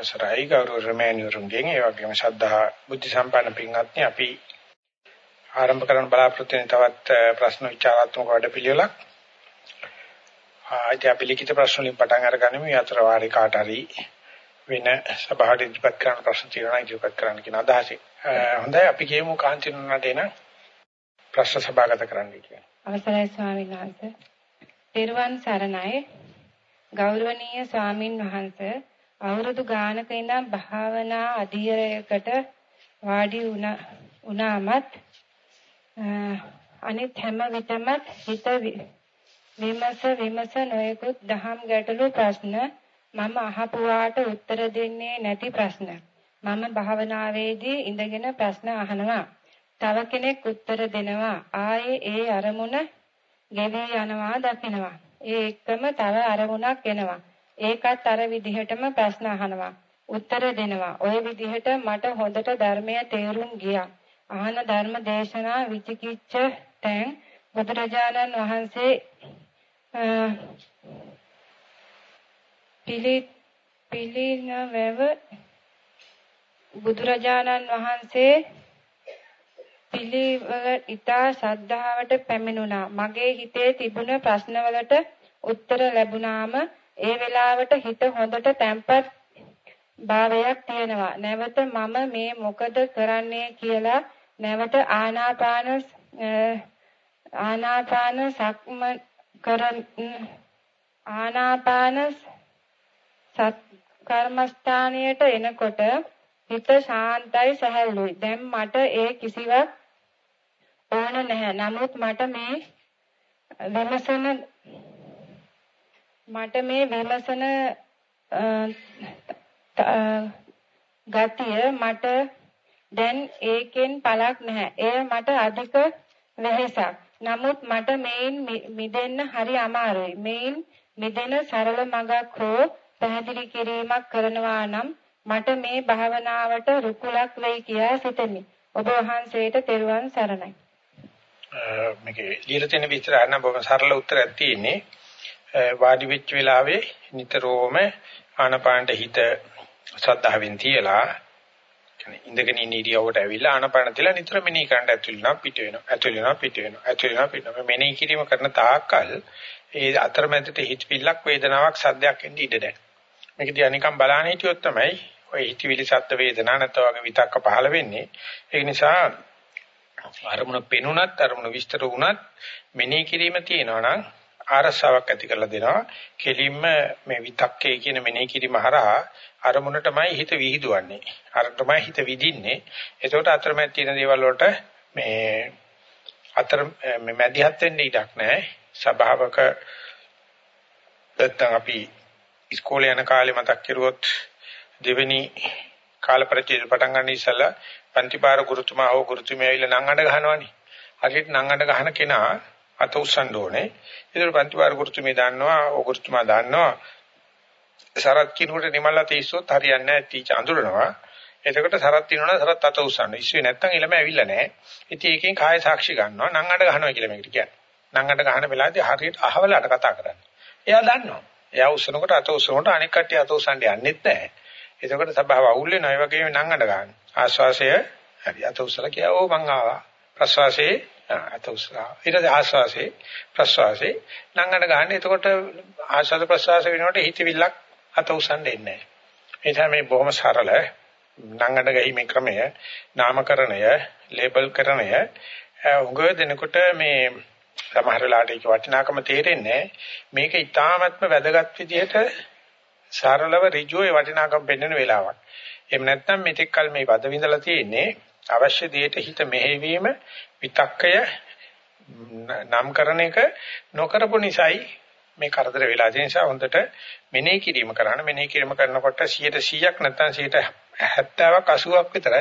අවසරයි ගෞරව රමෑණිවරුන්ගෙන් ඒ වගේම ශ්‍රද්ධා බුද්ධ සම්පන්න පින්වත්නි අපි ආරම්භ කරන බලාපොරොත්තු වෙන තවත් ප්‍රශ්න විචාරාත්මක වැඩපිළිවෙලක්. ආජ අපි ලිඛිත ප්‍රශ්න වලින් පටන් අරගනිමු. මේ අතර වාරේ කාට හරි වෙන සභාවට ඉදිරිපත් කරන ප්‍රශ්න තියෙනවා ඉදිරිපත් කරන්න කියන අදහසයි. හොඳයි අපි කියමු කාන්තිනුනට එන ප්‍රශ්න සභාගත කරන්න කියලා. අවසරයි ස්වාමීන් වහන්සේ. පෙරවන් සරණයි ගෞරවනීය ස්වාමින් වහන්සේ අවුරුදු ගානක ඉඳන් භාවනා අධීරයකට වාඩි වුණාමත් අනිත් හැම විටම හිත විමස විමස නොයෙකුත් දහම් ගැටලු ප්‍රශ්න මම අහපුවාට උත්තර දෙන්නේ නැති ප්‍රශ්න. මම භාවනාවේදී ඉඳගෙන ප්‍රශ්න අහනවා. තව කෙනෙක් උත්තර දෙනවා. ආයේ ඒ අරමුණ ගෙවි යනවා දකිනවා. ඒ එක්කම තව අරමුණක් එනවා. ඒකත් අර විදිහටම ප්‍රශ්න අහනවා. උත්තර දෙනවා. ওই විදිහට මට හොඳට ධර්මය තේරුම් ගියා. අහන ධර්ම දේශනා විචිකිච්ඡ තැන් බුදුරජාණන් වහන්සේ පිළි පිළිනවව බුදුරජාණන් වහන්සේ පිළිවෙල ඊතා ශ්‍රද්ධාවට පැමිණුණා. මගේ හිතේ තිබුණ ප්‍රශ්නවලට උත්තර ලැබුණාම ඒ වෙලාවට හිත හොඳට තැම්පත් භාවයක් තියෙනවා. නැවත මම මේ මොකද කරන්නේ කියලා නැවත ආනාපාන ආනාපාන සක්ම කරන් ආනාපාන සත් කර්මස්ථානයට එනකොට හිත ශාන්තයි සැහැල්ලුයි. දැන් මට ඒ කිසිවක් ඕන නැහැ. නමුත් මට මේ විමසන මට මේ විමසන ගතිය මට දැන් ඒකෙන් පළක් නැහැ. එය මට අධික වෙහෙසක්. නමුත් මට මේන් මිදෙන්න හරි අමාරුයි. මේන් මිදෙන සරල මඟක් හෝ පැහැදිලි කිරීමක් කරනවා නම් මට මේ භාවනාවට රුකුලක් වෙයි කියා සිතමි. ඔබ වහන්සේට තෙරුවන් සරණයි. මේකේ ලියලා තියෙන විස්තර අරන බොහොම සරල උත්තරයක් තියෙන්නේ. වාඩි වෙච්ච වෙලාවේ නිතරම ආනපානට හිත ශ්‍රද්ධාවෙන් තියලා කියන්නේ ඉඳගෙන ඉන්න ඉරියව්වට ඇවිල්ලා ආනපාන තියලා නිතර මෙනෙහි කරන්න ඇතුල් වෙනවා පිට වෙනවා ඇතුල් වෙනවා පිට වෙනවා ඇතුල් වෙනවා පිට වෙනවා. මෙනෙහි කිරීම කරන තාක්කල් ඒ අතරමැදට හිතවිල්ලක් වේදනාවක් සද්දයක් එන්නේ ඉඩ නැහැ. මේක දිහා නිකන් බලන්න හිටියොත් තමයි ඔය හිතවිලි සද්ද වේදනා නැත්නම් වගේ විතක්ක පහළ වෙන්නේ. ඒ නිසා අරමුණ පෙනුනත් අරමුණ විස්තර වුණත් මෙනෙහි කිරීම තියෙනවා නම් ආරසාවක් ඇති කරලා දෙනවා. කෙලින්ම මේ විතක්කේ කියන මෙනෙහි කිරීම හරහා අරමුණටමයි හිත විහිදුවන්නේ. අරටමයි හිත විදින්නේ. ඒකට අතරමැද තියෙන දේවල් වලට මේ අතර මේ මැදිහත් වෙන්න ඉඩක් නැහැ. ස්වභාවක නැත්තම් අපි ඉස්කෝලේ යන කාලේ මතක් කරුවොත් දෙවෙනි කාල පරිච්ඡේද පටන් ගන්න ඉස්සලා පන්තිපාර ගුරුතුමා හෝ ගුරුතුමිය ඇවිල්ලා නම් අඬ ගහනවනේ. හරියට නම් අඬ ගහන කෙනා අත උස්සන්න ඕනේ. ඒතර පන්තිවාර ගුරුතුමිය දන්නවා, ඕ ගුරුතුමා දන්නවා. සරත් කිනුට නිමල්ලා තීස්සොත් හරියන්නේ නැහැ ටීචර් අඳුරනවා. එතකොට සරත් තිනවනම් සරත් අත උස්සන්න. ඉස්සුවේ නැත්තම් ළමයි ඇවිල්ලා නැහැ. ඉතින් ඒකෙන් කාය සාක්ෂි ගන්නවා. නම් අඬ ගහනවා කියලා මේකට කියන්නේ. නම් අඬ ගහන වෙලාවේදී හරියට අහවලට කතා කරන්නේ. එයා දන්නවා. එයා උස්සනකොට අත උස්සනකොට අනෙක් කට්ටිය අත උස්සන්න යන්නෙත් නැහැ. එතකොට සබාව අවුල් වෙනවා. ඒ වගේම නම් අඬ ගන්න. ආශ්වාසය හරි අත උස්සලා කියව ඕ මං ආවා. ප්‍රශ්වාසයේ අත උස්සලා ඊට පස්සේ ආශ්වාසයේ ප්‍රශ්වාසයේ නංගන ගන්න. එතකොට ආශ්වාස ප්‍රශ්වාස වෙනකොට හිතවිල්ලක් අත උස්සන්න එන්නේ නැහැ. ඒ මේ බොහොම සරල නංගන ගැහිමේ ක්‍රමය, නාමකරණය, ලේබල් කරණය උගව දෙනකොට මේ සමහර වෙලාවට ඒක වටිනාකම තේරෙන්නේ මේක ඊටාත්ම වැදගත් විදිහට සරලව ඍජුව ඒ වටිනාකම පෙන්වන වෙලාවක්. එහෙම නැත්නම් මෙතෙක් කල මේ වද විඳලා තියෙන්නේ අවශ්‍ය දෙයට හිත මෙහෙවීම විතක්කය නම් කරන එක නොකරපු නිසායි මේ කරදර වෙලා තියෙන නිසා හොඳට මෙනෙහි කිරීම කරන්න මෙනෙහි කිරීම කරනකොට 100%ක් නැත්නම් 70ක් 80ක් විතර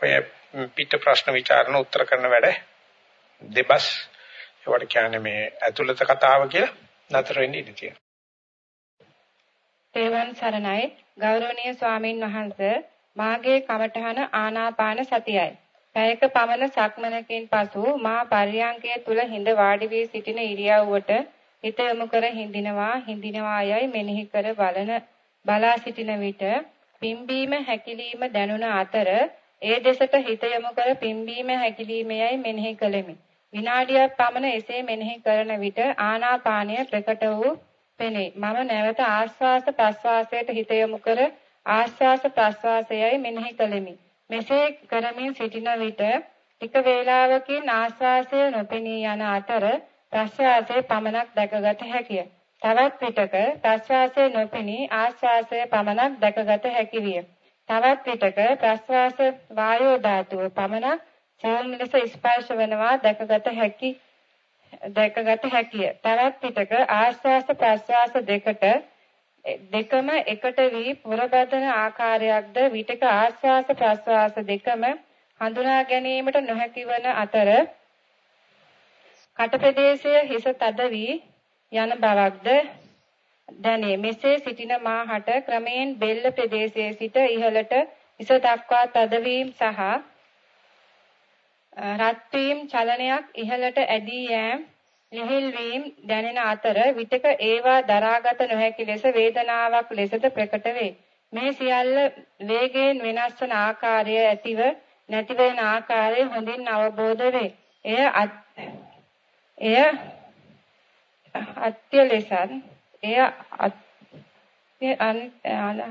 ඔය පිට ප්‍රශ්න විචාරණ උත්තර කරන වැඩ දෙබස් ඒවට කියන්නේ මේ ඇතුළත කතාව කියලා නතර වෙන්න ඉඩ තියෙනවා. තේවන් සරණයි ගෞරවනීය ස්වාමින් වහන්සේ මාගේ කමඨහන ආනාපාන සතියයි. පැයක පමණ සක්මනකින් පසු මා පර්යංකය තුල හිඳ වාඩි වී සිටින ඉරියව්වට හිත යොමු කර හිඳිනවා හිඳිනවා යයි මෙනෙහි කර බලන බලා සිටින විට පිම්බීම හැකිලිම දැනුණ අතර ඒ දෙසට හිත යොමු කර පිම්බීම හැකිලීමයයි මෙනෙහි කළෙමි. විනාඩියක් පමණ එසේ මෙනෙහි කරන විට ආනාපානය ප්‍රකට වූ පෙනේ. මම නැවත ආස්වාස ප්‍රස්වාසයට හිත යොමු කර ආස්වාස ප්‍රස්වාසයයි මෙනෙහි කළෙමි. මෙසේ කරමින් සිටින විට ටික වේලාවකින් ආස්වාසය නොපෙනී යන අතර ප්‍රස්වාසයේ පමණක් දැකගත හැකිය. තවත් විටක ප්‍රස්වාසය නොපෙනී ආස්වාසය පමණක් දැකගත හැකි විය. තවත් විටක ප්‍රස්වාස වායෝ ධාතුව පමණක් සියුම් ලෙස ස්පර්ශ වෙනවා දැකගත හැකි දැකගත හැකිය. තවත් විටක ආස්වාස ප්‍රස්වාස දෙකට දෙකම එකට වී පුරබදන ආකාරයක්ද විටක ආස්වාස ප්‍රස්වාස දෙකම හඳුනා ගැනීමට නොහැකි වන අතර කට ප්‍රදේශයේ හිස තද වී යන බවක්ද දැනේ. මෙසේ සිටින මාහට ක්‍රමයෙන් බෙල්ල ප්‍රදේශයේ සිට ඉහළට හිස දක්වා තදවීම සහ රත් වීම චලනයක් ඉහළට ඇදී යෑම ලිහිල් වීම දැනෙන අතර විතක ඒවා දරාගත නොහැකි ලෙස වේදනාවක් ලෙසද ප්‍රකට වේ. මේ සියල්ල වේගයෙන් වෙනස් වන ආකාරය ඇතිව නැති වෙන ආකාරය හොඳින් අවබෝධ වේ. එය එය අත්‍ය ලෙසත් එය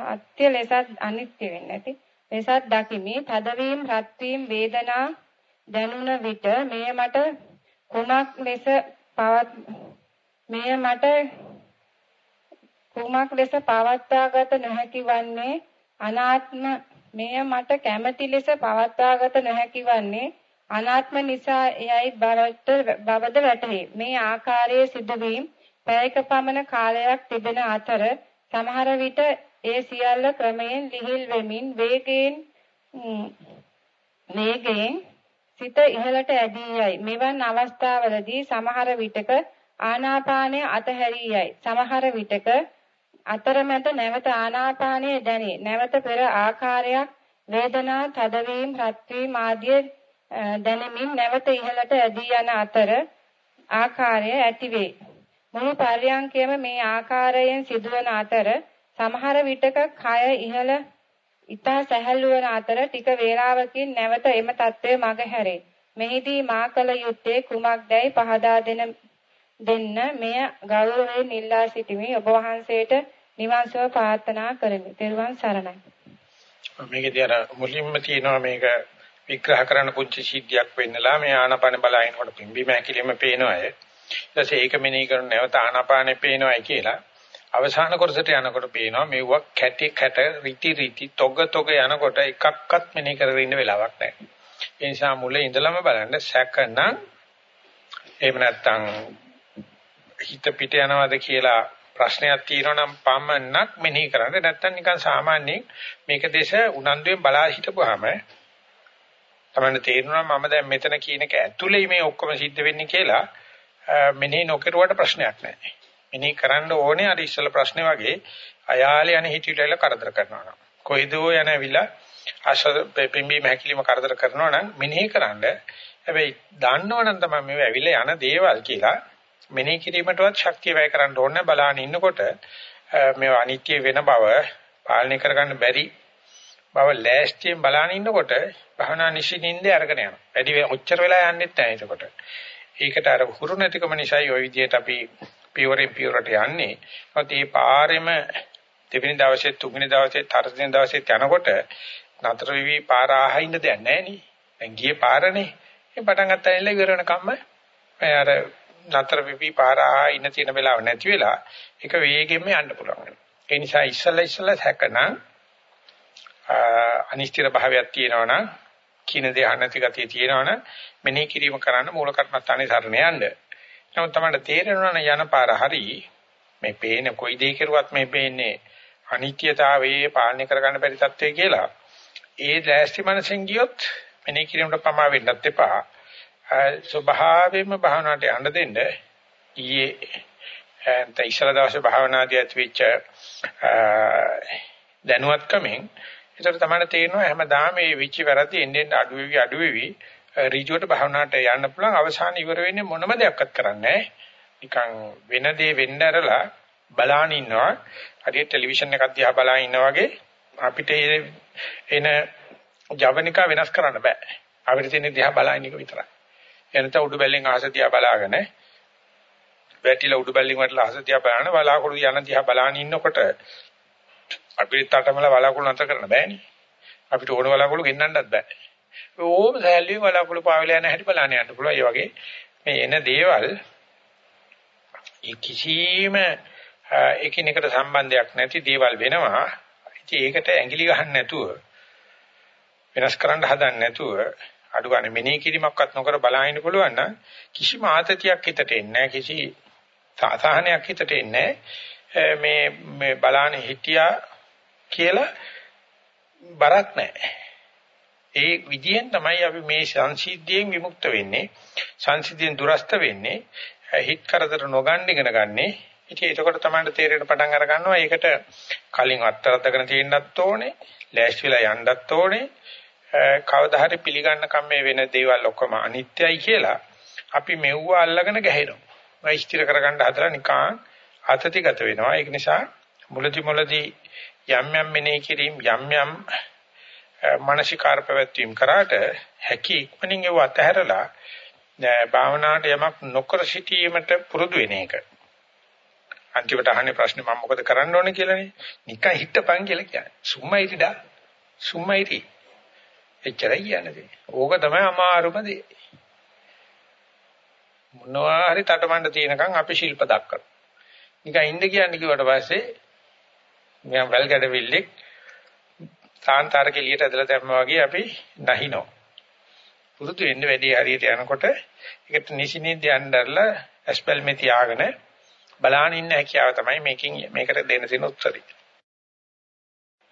අත්‍ය ලෙසත් අනිත්‍ය වෙන්නේ නැති ලෙසත් දකිමි. තදවීම, රත්වීම, වේදනා දැනුණ විට මෙය මට කුමක් ලෙස පවත් මෙය මට කුමක් ලෙස පවත්වාගත නොහැකි වන්නේ අනාත්ම මෙය මට කැමැති ලෙස පවත්වාගත නොහැකි වන්නේ අනාත්ම නිසා එයයි බවට බවද වැටහි. මේ ආකාරයේ සිදුවීම් පැයක පමණ කාලයක් තිබෙන අතර සමහර විට ඒ සියල්ල ක්‍රමයෙන් ලිහිල් වෙමින් වේගයෙන් වේගයෙන් සිත ඉහළට ඇදී යයි. මෙවන් අවස්ථාවලදී සමහර විටක ආනාපානය අතහැරී යයි. සමහර විටක අතරමැද නැවත ආනාපානය දැනේ. නැවත පෙර ආකාරයක් වේදනා, තදවීම, රත්වීම ආදී දැනෙමින් නැවත ඉහළට ඇදී යන අතර ආකාරය ඇතිවේ. මුළු පර්යංකයම මේ ආකාරයෙන් සිදුවන අතර සමහර විටක කය ඉහළ ඊතා සැහැල්ලු වන අතර ටික වේලාවකින් නැවත එම தત્ත්වය මගහැරේ. මෙහිදී මා කල යුත්තේ කුමක්දයි පහදා දෙන දෙන්න මෙය ගෞරවයෙන් ඉල්ලා සිටිමි ඔබ වහන්සේට නිවන් සුව ප්‍රාර්ථනා කරමි. ත්වන් සරණයි. මේකදී අර මුලින්ම තියෙනවා මේක විග්‍රහ කරන්න පුංචි සිද්ධියක් වෙන්නලා මේ ආනාපාන බලහිනකොට පිම්බීම හැකිලිම පේනවා. ඊට පස්සේ ඒක මෙනෙහි කරන නැවත ආනාපානෙ පේනවායි කියලා අවසාන කොටසට යනකොට පේනවා මෙවුවක් කැටි කැට රිටි රිටි තොග තොග යනකොට එකක්වත් මෙනෙහි කරගෙන ඉන්න වෙලාවක් නැහැ. ඒ නිසා මුල ඉඳලම බලන්න සැකනම් එහෙම නැත්නම් හිත පිට යනවද කියලා ප්‍රශ්නයක් තියෙනවා නම් පමණක් මෙනෙහි කරන්න නැත්නම් නිකන් සාමාන්‍යයෙන් මේක දේශ උනන්දුවෙන් බලා හිටපුවාම තමයි තේරෙනවා මම දැන් මෙතන කියන එක ඇතුලේ මේ ඔක්කොම සිද්ධ වෙන්නේ කියලා මෙනෙහි නොකරුවට ප්‍රශ්නයක් නැහැ. මෙනෙහි කරන්න ඕනේ අර ඉස්සල ප්‍රශ්නේ වගේ අයාලේ යන හිතවිල්ල කරදර කරනවා නම් කොයිදෝ යන ඇවිල්ලා ආශර පිම්බි මහකිලිම කරදර කරනවා නම් මෙනෙහි කරන්න හැබැයි දන්නවනම් තමයි මේ ඇවිල්ලා යන දේවල් කියලා මෙනෙහි කිරීමටවත් ශක්තිය වැය කරන්න ඕනේ බලාගෙන ඉන්නකොට මේ අනිත්‍ය වෙන බව පාලනය කරගන්න බැරි බව ලෑස්තියෙන් බලාගෙන ඉන්නකොට භවනා නිසින්ින්ද අරගෙන යනවා. වැඩි ඔච්චර වෙලා යන්නෙත් නැහැ ඒකට. ඒකට අර හුරු නැතිකම නිසායි ওই විදිහට අපි පියවරෙන් පියවරට යන්නේ. මොකද මේ පාරෙම දෙවෙනි දවසේ තුන්වෙනි දවසේ හතරවෙනි දවසේ යනකොට නතර වෙවි පාර ආහින්න දෙයක් නැහැ නේ. දැන් ගියේ පාරනේ. ඒ පටන් ගත්තා ඉල්ල ඉවර වෙනකම්ම අර නතර වෙවි පාර ආහින්න තියෙන වෙලාව නැති වෙලා ඒක වේගෙන්ම යන්න පුළුවන් වෙනවා. ඒ නිසා ඉස්සලා ඉස්සලා හැකනම් අනිශ්චිත භාවයක් තියෙනවනම් කින දේ අනති ගතිය තියෙනවනම් මෙනෙහි කිරීම කරන්න මූල කර්මස්ථානේ සරණ යන්න. නමුත් තමයි තේරෙනවා යන පාර හරි මේ පේන කොයි දෙයක් කරුවත් මේ පේන්නේ අනිත්‍යතාවයේ පාලනය කරගන්න බැරි තත්ත්වය කියලා. ඒ දැස්ති මනසෙන් ගියොත් මෙනෙහි කිරීමට පමා වෙන්නත් එපා. ස්වභාවයෙන්ම භාවනාවට යන්න දෙන්න ඊයේ එතන ඉස්සර දවසේ භාවනාදී ඇතිවෙච්ච දැනුවත්කමෙන් ඒතර තමයි තේරෙනවා හැමදාම මේ විචි වැරදි එන්නේ අඩු වෙවි අඩු වෙවි ඍජුවට භාවනාවට යන්න පුළුවන් අවසාන ඉවර වෙන්නේ මොනම දෙයක්වත් කරන්නේ නිකන් වෙන දේ වෙන්න ඇරලා බලාන ඉන්නවා හරියට ටෙලිවිෂන් එකක් දිහා බලාන ඉන්නා වගේ අපිට එන ජවනිකා වෙනස් කරන්න බෑ. අපිට තියෙන දිහා බලන එක විතරයි. එනත උඩු බැල්ලෙන් ආස දිහා බලාගෙන වැටිලා උඩු බැල්ලෙන් වැටලා ආස දිහා බලන බලාකුළු යන දිහා බලාගෙන ඉන්නකොට අපිට තටමල බලාකුළු නැතර කරන්න බෑනේ. අපිට ඕන බලාකුළු ගෙන්නන්නත් බෑ. ඕම සෑල්ලුවේ බලාකුළු පාවිලා යන හැටි බලන්න යන්න පුළුවන්. ඒ වගේ මේ එන දේවල් කිසිම එකිනෙකට සම්බන්ධයක් නැති දේවල් වෙනවා. ඉතින් ඒකට ඇඟිලි ගහන්න නැතුව වෙනස් කරන්න හදන්න නැතුව අඩු ගන්න මෙනෙහි කිරීමක්වත් නොකර බලහින්න පුළුවන් නම් කිසිම ආතතියක් හිතට එන්නේ නැහැ. කිසි සාසහනයක් හිතට එන්නේ මේ මේ බලාන හිටියා කියලා බරක් නැහැ. ඒ විදියෙන් තමයි අපි මේ සංසිද්ධියෙන් විමුක්ත වෙන්නේ. සංසිද්ධියෙන් දුරස්ත වෙන්නේ. හිත කරදර නොගන්න ඉගෙන ගන්නේ. ඉතින් එතකොට තමයි තේරෙන්න පටන් අර ගන්නවා. ඒකට කලින් අත්තරද්දගෙන තියෙන්නත් ඕනේ. ලෑස්තිලා යන්නත් ඕනේ. කවදා හරි පිළිගන්න කම්මේ වෙන දේවල් ඔක්කොම අනිත්‍යයි කියලා අපි මෙව්ව අල්ලගෙන ගැහෙනවා. වෛස්තිර කරගන්න හදලා නිකන් අතතිගත වෙනවා. ඒක නිසා මුලදි මුලදි යම් යම් මෙනෙහි කිරීම යම් යම් මානසිකාර පැවැත්වීම කරාට හැකි ඉක්මනින් ඒව අතහැරලා භාවනාවට යමක් නොකර සිටීමට පුරුදු වෙන එක. අන්තිමට අහන්නේ ප්‍රශ්නේ මම මොකද කරන්න ඕනේ කියලානේ. නිකන් හිටපන් කියලා කියන්නේ. සුම්මයිටිඩා. සුම්මයිටි. එච්චරයි කියන්නේ. ඕක තමයි අමාරුම දේ. මොනවා හරි තටමඬ තියෙනකන් අපි ශිල්ප දක්වනවා. නිකන් ඉන්න කියන්නේ කිව්වට පස්සේ මම වැල් ගැඩවිල්ලෙක් සාන්තාරක එළියට ඇදලා දැම්මා වගේ අපි නැහිනෝ. පුරුදු වෙන්න වැඩි හරියට යනකොට ඒකට නිසිනින්ද යන්නදලා ඇස්පල් මේ තියාගෙන බලාන ඉන්න හැකියාව තමයි මේකෙන් මේකට දෙන්න තියෙන උත්තරය.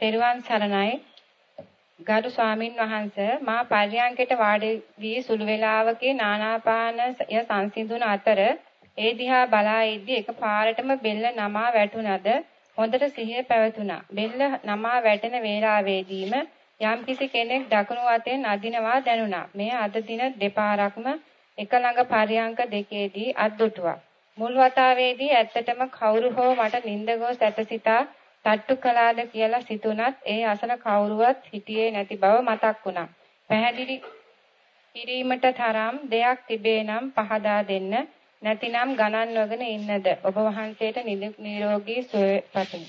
පෙරවන් සරණයි ගරු ස්වාමින් වහන්සේ මා පර්යංකයට වාඩි වී සුළු වේලාවකේ නානාපානය සංසිඳුන අතර ඒ දිහා බලා ඉද්දී එකපාරටම බෙල්ල නමා වැටුණද හොඳට සිහිය පැවතුණා. බෙල්ල නමා වැටෙන වේලාවේදීම යම්කිසි කෙනෙක් දකුණු අතෙන් අදිනවා දැනුණා. මෙය අද දින දෙපාරක්ම එක ළඟ පරියංක දෙකේදී අද්දුටුවා. මුල් වතාවේදී ඇත්තටම කවුරු හෝ මට නිින්ද ගොස් ඇතසිතා තට්ටු කළාද කියලා සිතුණත් ඒ අසන කවුරුවත් හිටියේ නැති බව මතක් වුණා. පැහැදිලි කිරීමට තරම් දෙයක් තිබේ නම් පහදා දෙන්න. නැතිනම් ගණන් නොගෙන ඉන්නද ඔබ වහන්සේට නිරෝගී සුවය පතමි.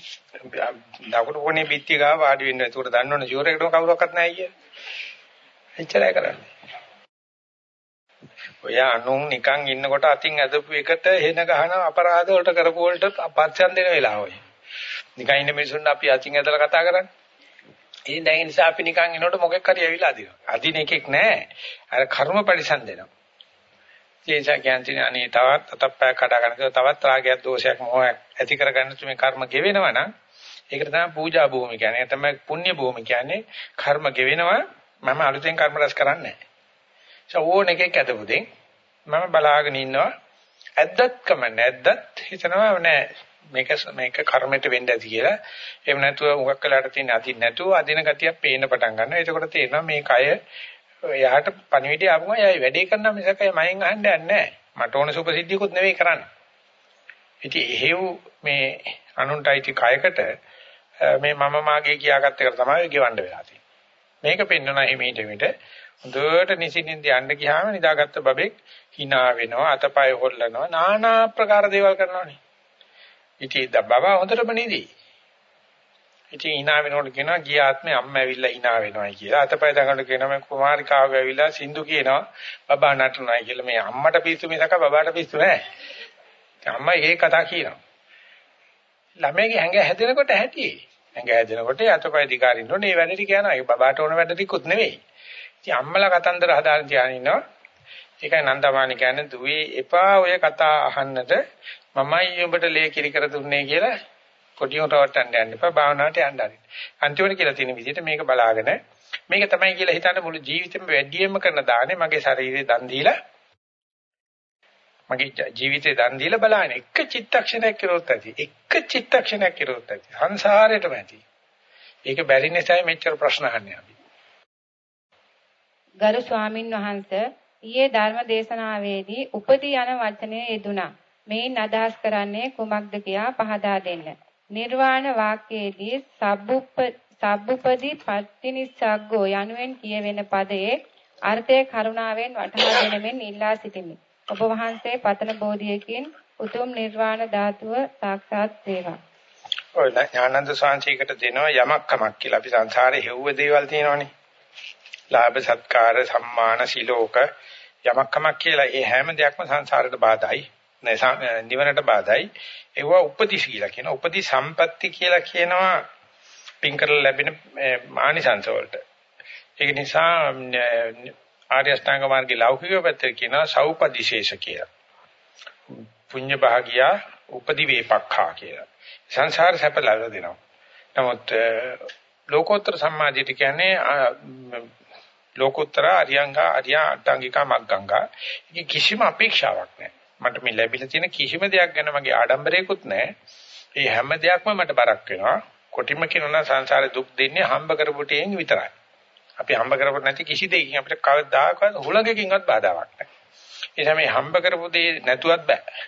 දකුණු කොනේ පිටිය ගාව වාඩි වෙන්න. ඒකට දන්නවනේ ෂුවර් එකටම කවුරක්වත් නැහැ අයියා. එච්චරයි කරන්නේ. ඔය අනුන් නිකන් ඉන්නකොට අතින් ඇදපු එකට හෙන ගහන අපරාධ වලට කරපු වලට අපත්‍යන් දෙන වෙලාව ඔය. නිකන් ඉන්න මිනිස්සුන්ට අපි අතින් ඇදලා කතා කරන්නේ. ඒ දැන් නිසා අපි නිකන් ඉනකොට මොකෙක් හරි ඇවිල්ලා අදිනවා. අදින එකෙක් නැහැ. අර කර්ම පරිසම් දෙනවා. ඒ නිසා කියන්නේ අනේ තවත් අතප්පය කඩා ගන්න තවත් රාගයක් දෝෂයක් මොහයක් ඇති කරගන්න තුමේ කර්ම ගෙවෙනවා නම් ඒකට තමයි පූජා භූමි කියන්නේ. ඒ තමයි පුණ්‍ය භූමි කියන්නේ. කර්ම ගෙවෙනවා මම අලුතෙන් කර්ම රැස් කරන්නේ නැහැ. ඕන එකෙක් ඇදපුදින් මම බලාගෙන ඉන්නවා. ඇද්දත් කමන්නේ ඇද්දත් හිතනවා නෑ මේක මේක කර්මයට වෙන්න ඇති කියලා. එහෙම නැතුව මොකක් කළාට තියෙන අදින් නැතුව අදින ගතියක් පේන්න පටන් ගන්නවා. එතකොට තේරෙනවා මේ කය එයාට පණිවිඩය ආවම එයා වැඩේ කරනවා මිසක මයෙන් අහන්න යන්නේ නැහැ. මට ඕන සුපසිද්ධියකුත් නෙවෙයි කරන්නේ. ඉතින් එහෙව් මේ අනුන්ටයිටි කයකට මේ මම මාගේ කියාගත්ත එක තමයි ගෙවන්න වෙලා තියෙන්නේ. මේක පෙන්වන හිමීට මිට හොඳට නිසින්ින්ද යන්න ගියාම නිදාගත්ත බබෙක් hina වෙනවා අතපය හොල්ලනවා নানা ආකාර දේවල් කරනවානේ. ඉතින් බබා හොඳටම නිදී. ඉතින් hina වෙනකොට කියනවා ගිය ආත්මේ අම්මා ඇවිල්ලා hina වෙනවායි කියලා. අතපය දඟලට කියනවා මේ කුමාරිකාව ඇවිල්ලා සින්දු කියනවා බබා නටනවායි කියලා. මේ අම්මට පිස්සු මිසක බබාට පිස්සු නෑ. අම්මා ඒක කතා කියනවා. ළමයිගේ ඇඟ හැදෙනකොට හැටි. ඇඟ හැදෙනකොට අතපය දිගාරින්න ඕනේ. මේ වැඩ ටික යනවා. ඒ බබාට ඕන වැඩ ටිකුත් නෙවෙයි. ඉතින් අම්මලා කතන්දර හදාගෙන තියාගෙන ඉන්නවා. ඒකයි නන්දමාණි කියන්නේ දුවේ එපා ඔය කතා අහන්නට මමයි උඹට ලේ කිරි කර දුන්නේ කියලා කොටියොන් රවට්ටන්න යන්න එපා භාවනාවට යන්න ආරින්න. අන්තිමට කියලා තියෙන විදිහට මේක බලාගෙන මේක තමයි කියලා හිතන්න මුළු ජීවිතේම වැඩියෙන්ම කරන දානේ මගේ ශරීරේ දන් දීලා මගේ ජීවිතේ දන් දීලා බලන්න එක චිත්තක්ෂණයක් කරොත් ඇති. එක චිත්තක්ෂණයක් කරොත් ඇති. සංසාරේටම ඇති. ඒක බැරි නිසායි මෙච්චර ප්‍රශ්න අහන්නේ අපි. ගරු ස්වාමින් වහන්සේ ඊයේ ධර්ම දේශනාවේදී උපදී යන වචනය යෙදුණා. මේන් අදහස් කරන්නේ කුමක්ද කියා පහදා දෙන්න. නිර්වාණ වාක්‍යයේදී සබ්බුප්ප සබ්බුපදී පත්තිනිස්සග්ගෝ යනුවෙන් කියවෙන පදයේ අර්ථය කරුණාවෙන් වටහා ගැනීමෙන් ඉල්ලා සිටිමි. ඔබ වහන්සේ පතන බෝධියකින් උතුම් නිර්වාණ ධාතුව සාක්ෂාත් වේවා. ඔය ඥානන්ද සාංශයකට දෙනවා යමක් කමක් කියලා. අපි සංසාරේ හෙව්ව දේවල් තියෙනවනේ. ලාභ සත්කාර සම්මාන සිලෝක යමක් කමක් කියලා ඒ හැම දෙයක්ම සංසාරයට බාධායි. නිවනට බාධායි. ඒවා උපදි කියලා කියන. උපදි සම්පatti කියලා කියනවා පින් කරලා ලැබෙන මානිසංස වලට. ඒක නිසා ආර්ය අෂ්ටාංග මාර්ගයේ ලෞකික පැත්තට කියනවා සෞපදිශේෂ කියලා. පුඤ්ඤ භාගියා උපදි වේපක්ඛා කියලා. සංසාර සැප ලැබලා දෙනවා. නමුත් ලෝකෝත්තර සම්මාදිට කියන්නේ ලෝකෝත්තර අරියංගා අරියා අට්ටංගිකා මග්ගංගා. ඒක කිසිම අපේක්ෂාවක් නැහැ. මට මේ ලැබිලා තියෙන කිසිම දෙයක් ගැන මගේ ආඩම්බරයකුත් නැහැ. ඒ හැම දෙයක්ම මට බරක් වෙනවා. කොටිම කියනවා සංසාරේ දුක් දෙන්නේ හම්බ කරපු ටිකෙන් විතරයි. අපි හම්බ කරපොත් නැති කිසි දෙයකින් අපිට කවදාකවත් හුලඟකින්වත් බාධාවක් නැහැ. ඒ නිසා මේ හම්බ කරපු දේ නැතුවත් බෑ.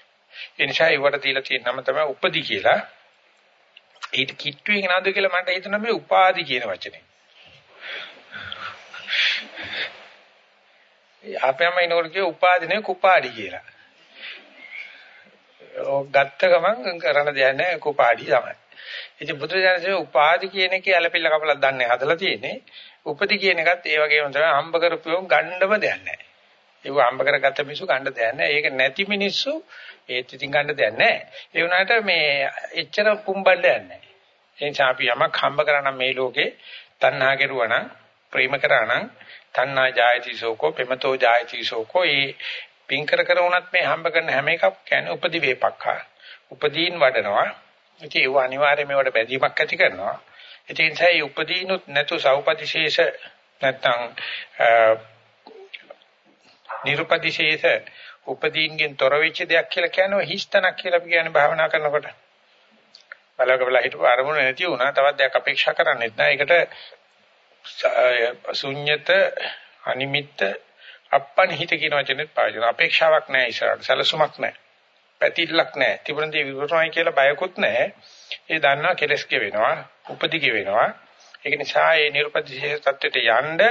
ඒ නිසා ඒවට තියලා තියෙන නම තමයි උපදි කියලා. ඊට කිට්ටුවේ නේද කියලා මට හිතෙනවා මේ උපාදි කියන වචනේ. අපේම ඉනෝර කිය උපාදිනේ කුපාඩි කියලා. ඔය ගත්ත ගමන් කරන දෙයක් නැහැ කුපාඩි තමයි. ඉතින් බුදුරජාණන්සේ උපාදි කියන එකේ ඇලපිල්ල කපලා දන්නේ හදලා තියෙන්නේ. උපදි කියන එකත් ඒ වගේම තමයි හම්බ කරපුවම ගණ්ඩම දෙයක් නැහැ. ඒක හම්බ කරගත්ත මිනිස්සු ගන්න දෙයක් නැහැ. ඒක නැති මිනිස්සු ඒත් ඉතින් ගන්න දෙයක් නැහැ. ඒ වුණාට මේ එච්චර පුම්බල්ලයක් නැහැ. ඒ නිසා අපි යමක් හම්බ කරා මේ ලෝකේ තණ්හා කෙරුවා නම් ප්‍රේම කරා නම් තණ්හා ජායති සෝකෝ පෙමතෝ ජායති සෝකෝ ඒ පින් කර කර වුණත් මේ හම්බ කරන හැම එකක් කියන්නේ උපදි වේපක්ඛා. උපදීන් වඩනවා. ඉතින් ඒව අනිවාර්යයෙන්ම ඒවට බැඳීමක් ඇති කරනවා. ඒ නිසා මේ උපදීනුත් නැතු සෞපතිශේෂ නැත්තම් නිර්පතිශේෂ උපදීන්ගෙන් තොර වෙච්ච දෙයක් කියලා කියනවා හිස්තනක් කියලා අපි කියන්නේ භාවනා කරනකොට. බලක බල හිටපු අරමුණ නැති වුණා තවත් දෙයක් අපේක්ෂා කරන්නේත් නෑ. ඒකට ශුන්්‍යත අනිමිත්ත අප්පනිහිත කියන වචනේත් පාවිච්චි කරනවා. අපේක්ෂාවක් නෑ ඉස්සරහට. සැලසුමක් නෑ. පැතිරලක් නෑ. තිබුණ දේ විවරණයි කියලා බයකුත් නෑ. ඒ දන්නවා කෙලස් කෙවෙනවා, උපදි කෙවෙනවා. ඒක නිසා මේ නිර්පතිශේෂ தත්වෙට යන්න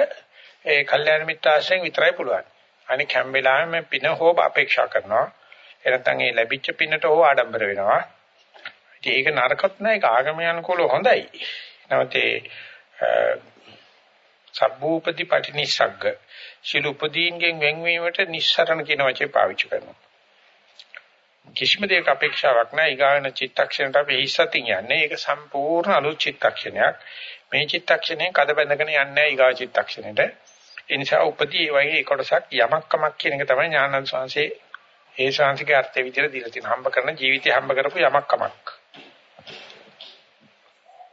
ඒ කල්යාණ මිත්‍ර ආශ්‍රයෙන් විතරයි පුළුවන්. අනික හැම වෙලාවෙම පින හෝ අපේක්ෂා කරනවා. ඒ නැත්නම් ඒ ලැබිච්ච පිනට හෝ ආඩම්බර වෙනවා. ඉතින් ඒක නරකත් නෑ ඒක ආගම යනකොල හොඳයි. නැවත ඒ සබ්බූපති පටිනිස්සග්ග ශිල උපදීන්ගෙන් වෙන්වීමට නිස්සරණ කියන වචේ පාවිච්චි කරනවා. කිසිම දෙයක අපේක්ෂාවක් නැහැ. ඊගාන චිත්තක්ෂණයට අපි හිස්සතින් යන්නේ. ඒක සම්පූර්ණ අලුත් චිත්තක්ෂණයක්. මේ චිත්තක්ෂණයෙන් කද බැඳගෙන යන්නේ නැහැ ඊගා චිත්තක්ෂණයට. ඒ නිසා උපදී වගේ කොටසක් යමක් කමක් කියන එක තමයි ඥානන්ද සංසේ ඒ ශාන්තිකේ අර්ථය විදිහට දීලා තියෙන. හම්බ කරන ජීවිතය හම්බ කරපු යමක් කමක්.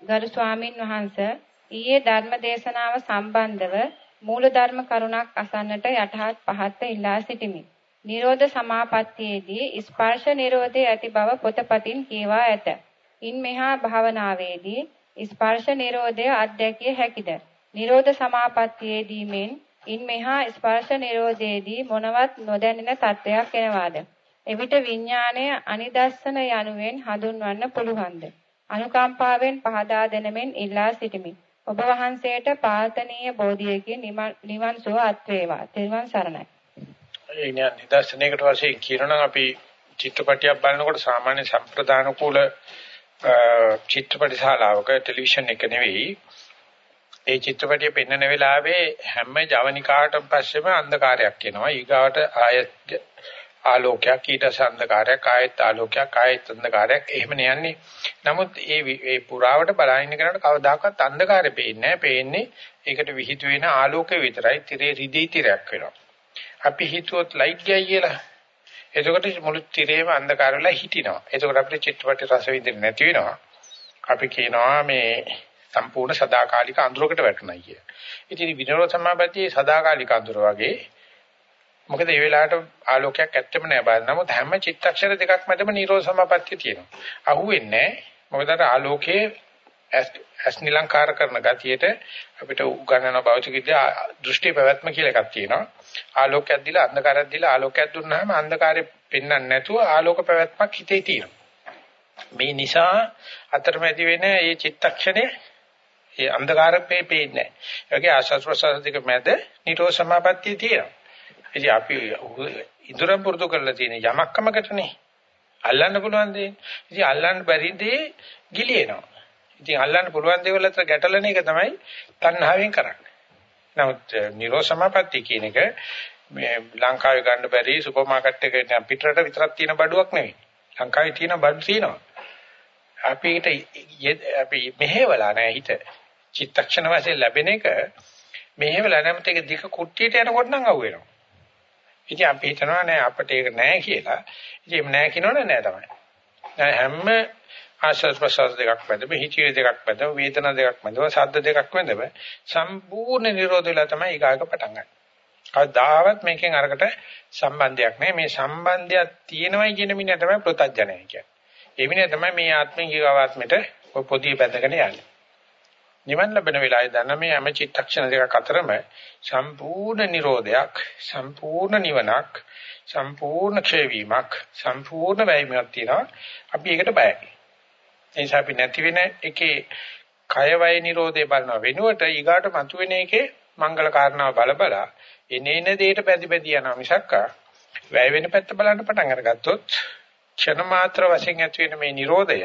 ගරු ස්වාමින් වහන්සේ ඊයේ ධර්ම දේශනාව සම්බන්ධව මූල ධර්ම කරුණක් අසන්නට යටහත් පහත් ඉල්ලා සිටිමි. නිරෝධ සමාපත්තියේදී ස්පර්ශ නිරෝධයේ ඇති බව පොතපතින් කියවා ඇත. ඉන් මෙහා භාවනාවේදී ස්පර්ශ නිරෝධය අධ්‍යක්ිය හැකිද? නිරෝධ සමාපත්තියේදී මෙන් ඉන් මෙහා ස්පර්ශ නිරෝධයේදී මොනවත් නොදැනෙන තත්වයක් එනවාද? එවිට විඥාණය අනිදස්සන යනුවෙන් හඳුන්වන්න පුළුවන්ද? අනුකම්පාවෙන් පහදා දෙනමෙන් ඉල්ලා සිටිමි. ඔබ වහන්සේට පාතනීය බෝධියකින් නිවන් සුව අත් වේවා. තෙරුවන් සරණයි. ඒ නිදර්ශනයකට වශයෙන් කියනනම් අපි චිත්‍රපටයක් බලනකොට සාමාන්‍ය සම්ප්‍රදාන කුල චිත්‍රපට ශාලාවක ටෙලිවිෂන් එක නෙවෙයි ඒ චිත්‍රපටිය පෙන්වන වෙලාවේ හැම ජවනිකාටම පස්සෙම අන්ධකාරයක් එනවා ඊගාවට ආයත් ආලෝකයක් ඊට අන්ධකාරයක් ආයත් ආලෝකයක් ආයත් අන්ධකාරයක් එහෙම යන්නේ. නමුත් ඒ ඒ පුරාවට බලහින්න කරනකොට කවදාකවත් අන්ධකාරය පේන්නේ නැහැ. පේන්නේ ඒකට විහිතු වෙන ආලෝකය විතරයි. tire රිදී තිරයක් වෙනවා. අපි හිතුවොත් ලයිට් ගියයි කියලා. එතකොට මුළු තිරේම අන්ධකාර වෙලා හිටිනවා. එතකොට අපිට චිත්‍රපටි රස විඳින්න නැති වෙනවා. අපි කියනවා මේ සම්පූර්ණ සදාකාලික අඳුරකට වැටුණා කිය. ඉතින් විනෝද සමාපත්තියේ සදාකාලික අඳුර වගේ මොකද මේ වෙලාවට ආලෝකයක් ඇත්තෙම නෑ බලන්න. නමුත් හැම චිත්තක්ෂර දෙකක් මැදම නිරෝධ සමාපත්තිය තියෙනවා. අහුවෙන්නේ මොකද අර ආලෝකයේ ඇස් නිලංකාර කරන ගතියට අපිට උගන්වන භෞතික විද්‍යා දෘෂ්ටි පැවැත්ම කියලා එකක් තියෙනවා. ආලෝකයක් දීලා අන්ධකාරයක් දීලා ආලෝකයක් දුන්නාම අන්ධකාරය පෙන්වන්නේ නැතුව ආලෝක පැවැත්මක් හිතේ තියෙනවා. මේ නිසා අතරමැදි වෙන මේ චිත්තක්ෂණය ඒ අන්ධකාරපේ පේන්නේ නැහැ. ඒ වගේ ආස්වාද ප්‍රසවාස දෙක මැද නිරෝධ සමාපත්තිය තියෙනවා. ඉතින් අපි ඉදරම් පුරුදු කරලා තියෙන යමක්කමකටනේ අල්ලන්න පුළුවන් දේ. ඉතින් අල්ලන්න බැරි දේ ගිලිනවා. ඉතින් අල්ලන්න පුළුවන් දේවල් අතර ගැටලන එක තමයි තණ්හාවෙන් කරන්නේ. නමුත් නිරෝධ සමාපatti කියන එක මේ ලංකාවේ ගන්න බැරි සුපර් මාකට් එකේ පිටරට විතරක් තියෙන බඩුවක් නෙවෙයි. ලංකාවේ තියෙන බඩු තියෙනවා. අපිට අපි මෙහෙवला නැහැ හිත. චිත්තක්ෂණ වශයෙන් ලැබෙන එක මෙහෙवला නැමත ඒක දික කුට්ටියට යනකොට නම් අහුවෙනවා. ඉතින් අපි හිතනවා නෑ අපිට ඒක නෑ කියලා. ඉතින් නෑ කියනවනේ නෑ තමයි. හැම ආශ්වාස ප්‍රශ්වාස දෙකක් මැදම හිතේ දෙකක් මැදම වේදනා දෙකක් මැදම ශබ්ද දෙකක් මැදම සම්පූර්ණ නිරෝධ වෙලා තමයි ඊගාක පටන් ගන්න. කවදාවත් මේකෙන් අරකට සම්බන්ධයක් නැහැ. මේ සම්බන්ධයක් තියෙනවයි කියන මිනිහ තමයි ප්‍රත්‍යඥය කියන්නේ. ඒ මිනිහ තමයි මේ ආත්මෙන් ඊගාවාත්මෙට පොදිය බැඳගෙන යන්නේ. නිවන් ලැබෙන වෙලාවේ දන්න මේ හැම චිත්තක්ෂණ දෙකක් අතරම සම්පූර්ණ නිරෝධයක් සම්පූර්ණ නිවනක් සම්පූර්ණ ක්ෂය වීමක් සම්පූර්ණ වැයීමක් තියෙනවා. අපි ඒකට බයයි. ඒ නිසා අපි නැති වෙන එකේ කය වය නිරෝධය බලන වෙනුවට ඊගාට මතුවෙන එකේ මංගල කාරණාව බලබලා එනේන දෙයට පැදි පැදි යනවා මිසක් වැය වෙන පැත්ත බලන්න පටන් අරගත්තොත් ක්ෂණ මාත්‍ර වශයෙන් ඇති වෙන මේ නිරෝධය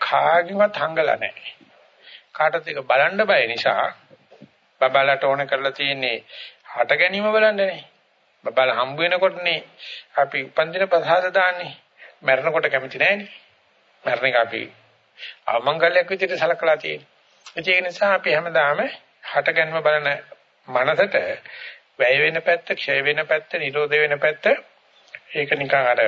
කාගෙවත් හංගලා නැහැ. කාටද ඒක බලන්න බය නිසා බබාලට ඕන කරලා තියෙන්නේ හට ගැනීම බලන්නනේ. බබාලා හම්බ වෙනකොටනේ අපි උපන්දින ප්‍රසාද දාන්නේ. මැරෙනකොට කැමති නැහැනේ. මැරෙන එක අපි අවමංගල්‍යයක් විදිහට සලකලා තියෙන්නේ. ඒ නිසා අපි හැමදාම හට ගැනීම බලන මනසට වැය වෙන පැත්ත, ක්ෂය වෙන පැත්ත, නිරෝධ වෙන පැත්ත ඒක නිකන් අර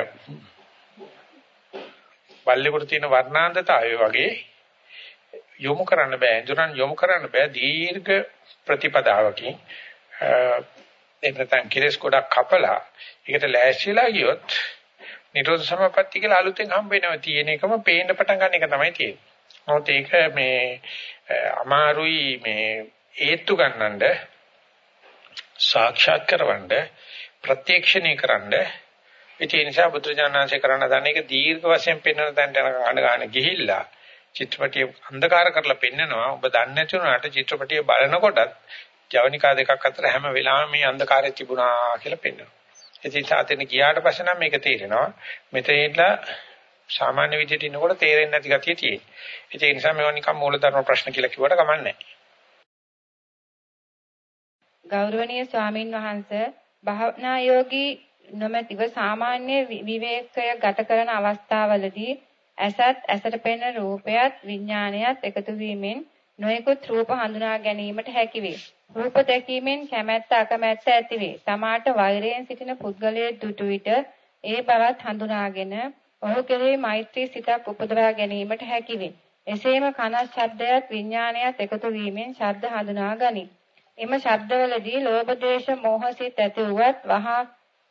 බල්ලෙකුට තියෙන වර්ණාන්තතාවය වගේ යොමු කරන්න බෑ ඉදරන් යොමු කරන්න බෑ දීර්ඝ ප්‍රතිපදාවකින් එහෙම නැත්නම් කිරස් ගොඩක් කපලා ඒකට ලෑස්තිලා ගියොත් නිරෝධ සමාපatti කියලා අලුතෙන් හම්බ වෙනවා තියෙන එකම පේන්න පටන් ගන්න එක තමයි තියෙන්නේ. මොකද ඒක මේ අමාරුයි මේ හේතු ගන්නඳ සාක්ෂාත් කරවන්න ප්‍රත්‍යක්ෂණය කරන්න ඒ නිසා බුදුජානනාංශය කරන්න දන්න එක දීර්ඝ වශයෙන් පෙන්වන තැනට යන ගාන ගිහිල්ලා චිත්‍රපටිය අන්ධකාර කරලා පෙන්නනවා. ඔබ දන්නේ නැති වුණාට චිත්‍රපටිය බලනකොටත් ජවනිකා දෙකක් අතර හැම වෙලාවෙම මේ අන්ධකාරය තිබුණා කියලා පෙන්නනවා. ඉතින් සාතෙන් ගියාට පස්සේ නම් මේක තේරෙනවා. මෙතනilla සාමාන්‍ය විදිහට ඉන්නකොට තේරෙන්නේ නැති ගතිය තියෙනවා. ඒ නිසා මේවා නිකන් මූලධර්ම ප්‍රශ්න කියලා කිව්වට කමන්නේ නැහැ. ගෞරවනීය ස්වාමින් වහන්සේ භාවනා යෝගී නොමැතිව සාමාන්‍ය විවේකය ගත කරන අවස්ථාවලදී ඇසත් ඇසට පෙනෙන රූපයත් විඥානයත් එකතු වීමෙන් නොයෙකුත් රූප හඳුනා ගැනීමට හැකි වේ. රූප දැකීමෙන් කැමැත්ත අකමැත්ත ඇති වේ. තමාට වෛරයෙන් සිටින පුද්ගලයෙක් දුටු විට ඒ බවත් හඳුනාගෙන ඔහු කෙරෙහි මෛත්‍රී සිතක් උපදවා ගැනීමට හැකි වේ. එසේම කන ශබ්දයත් විඥානයත් එකතු වීමෙන් ශබ්ද හඳුනා ගනී. එම ශබ්දවලදී ලෝභ ද්වේෂ මෝහ සිත් ඇති වුවත් වහා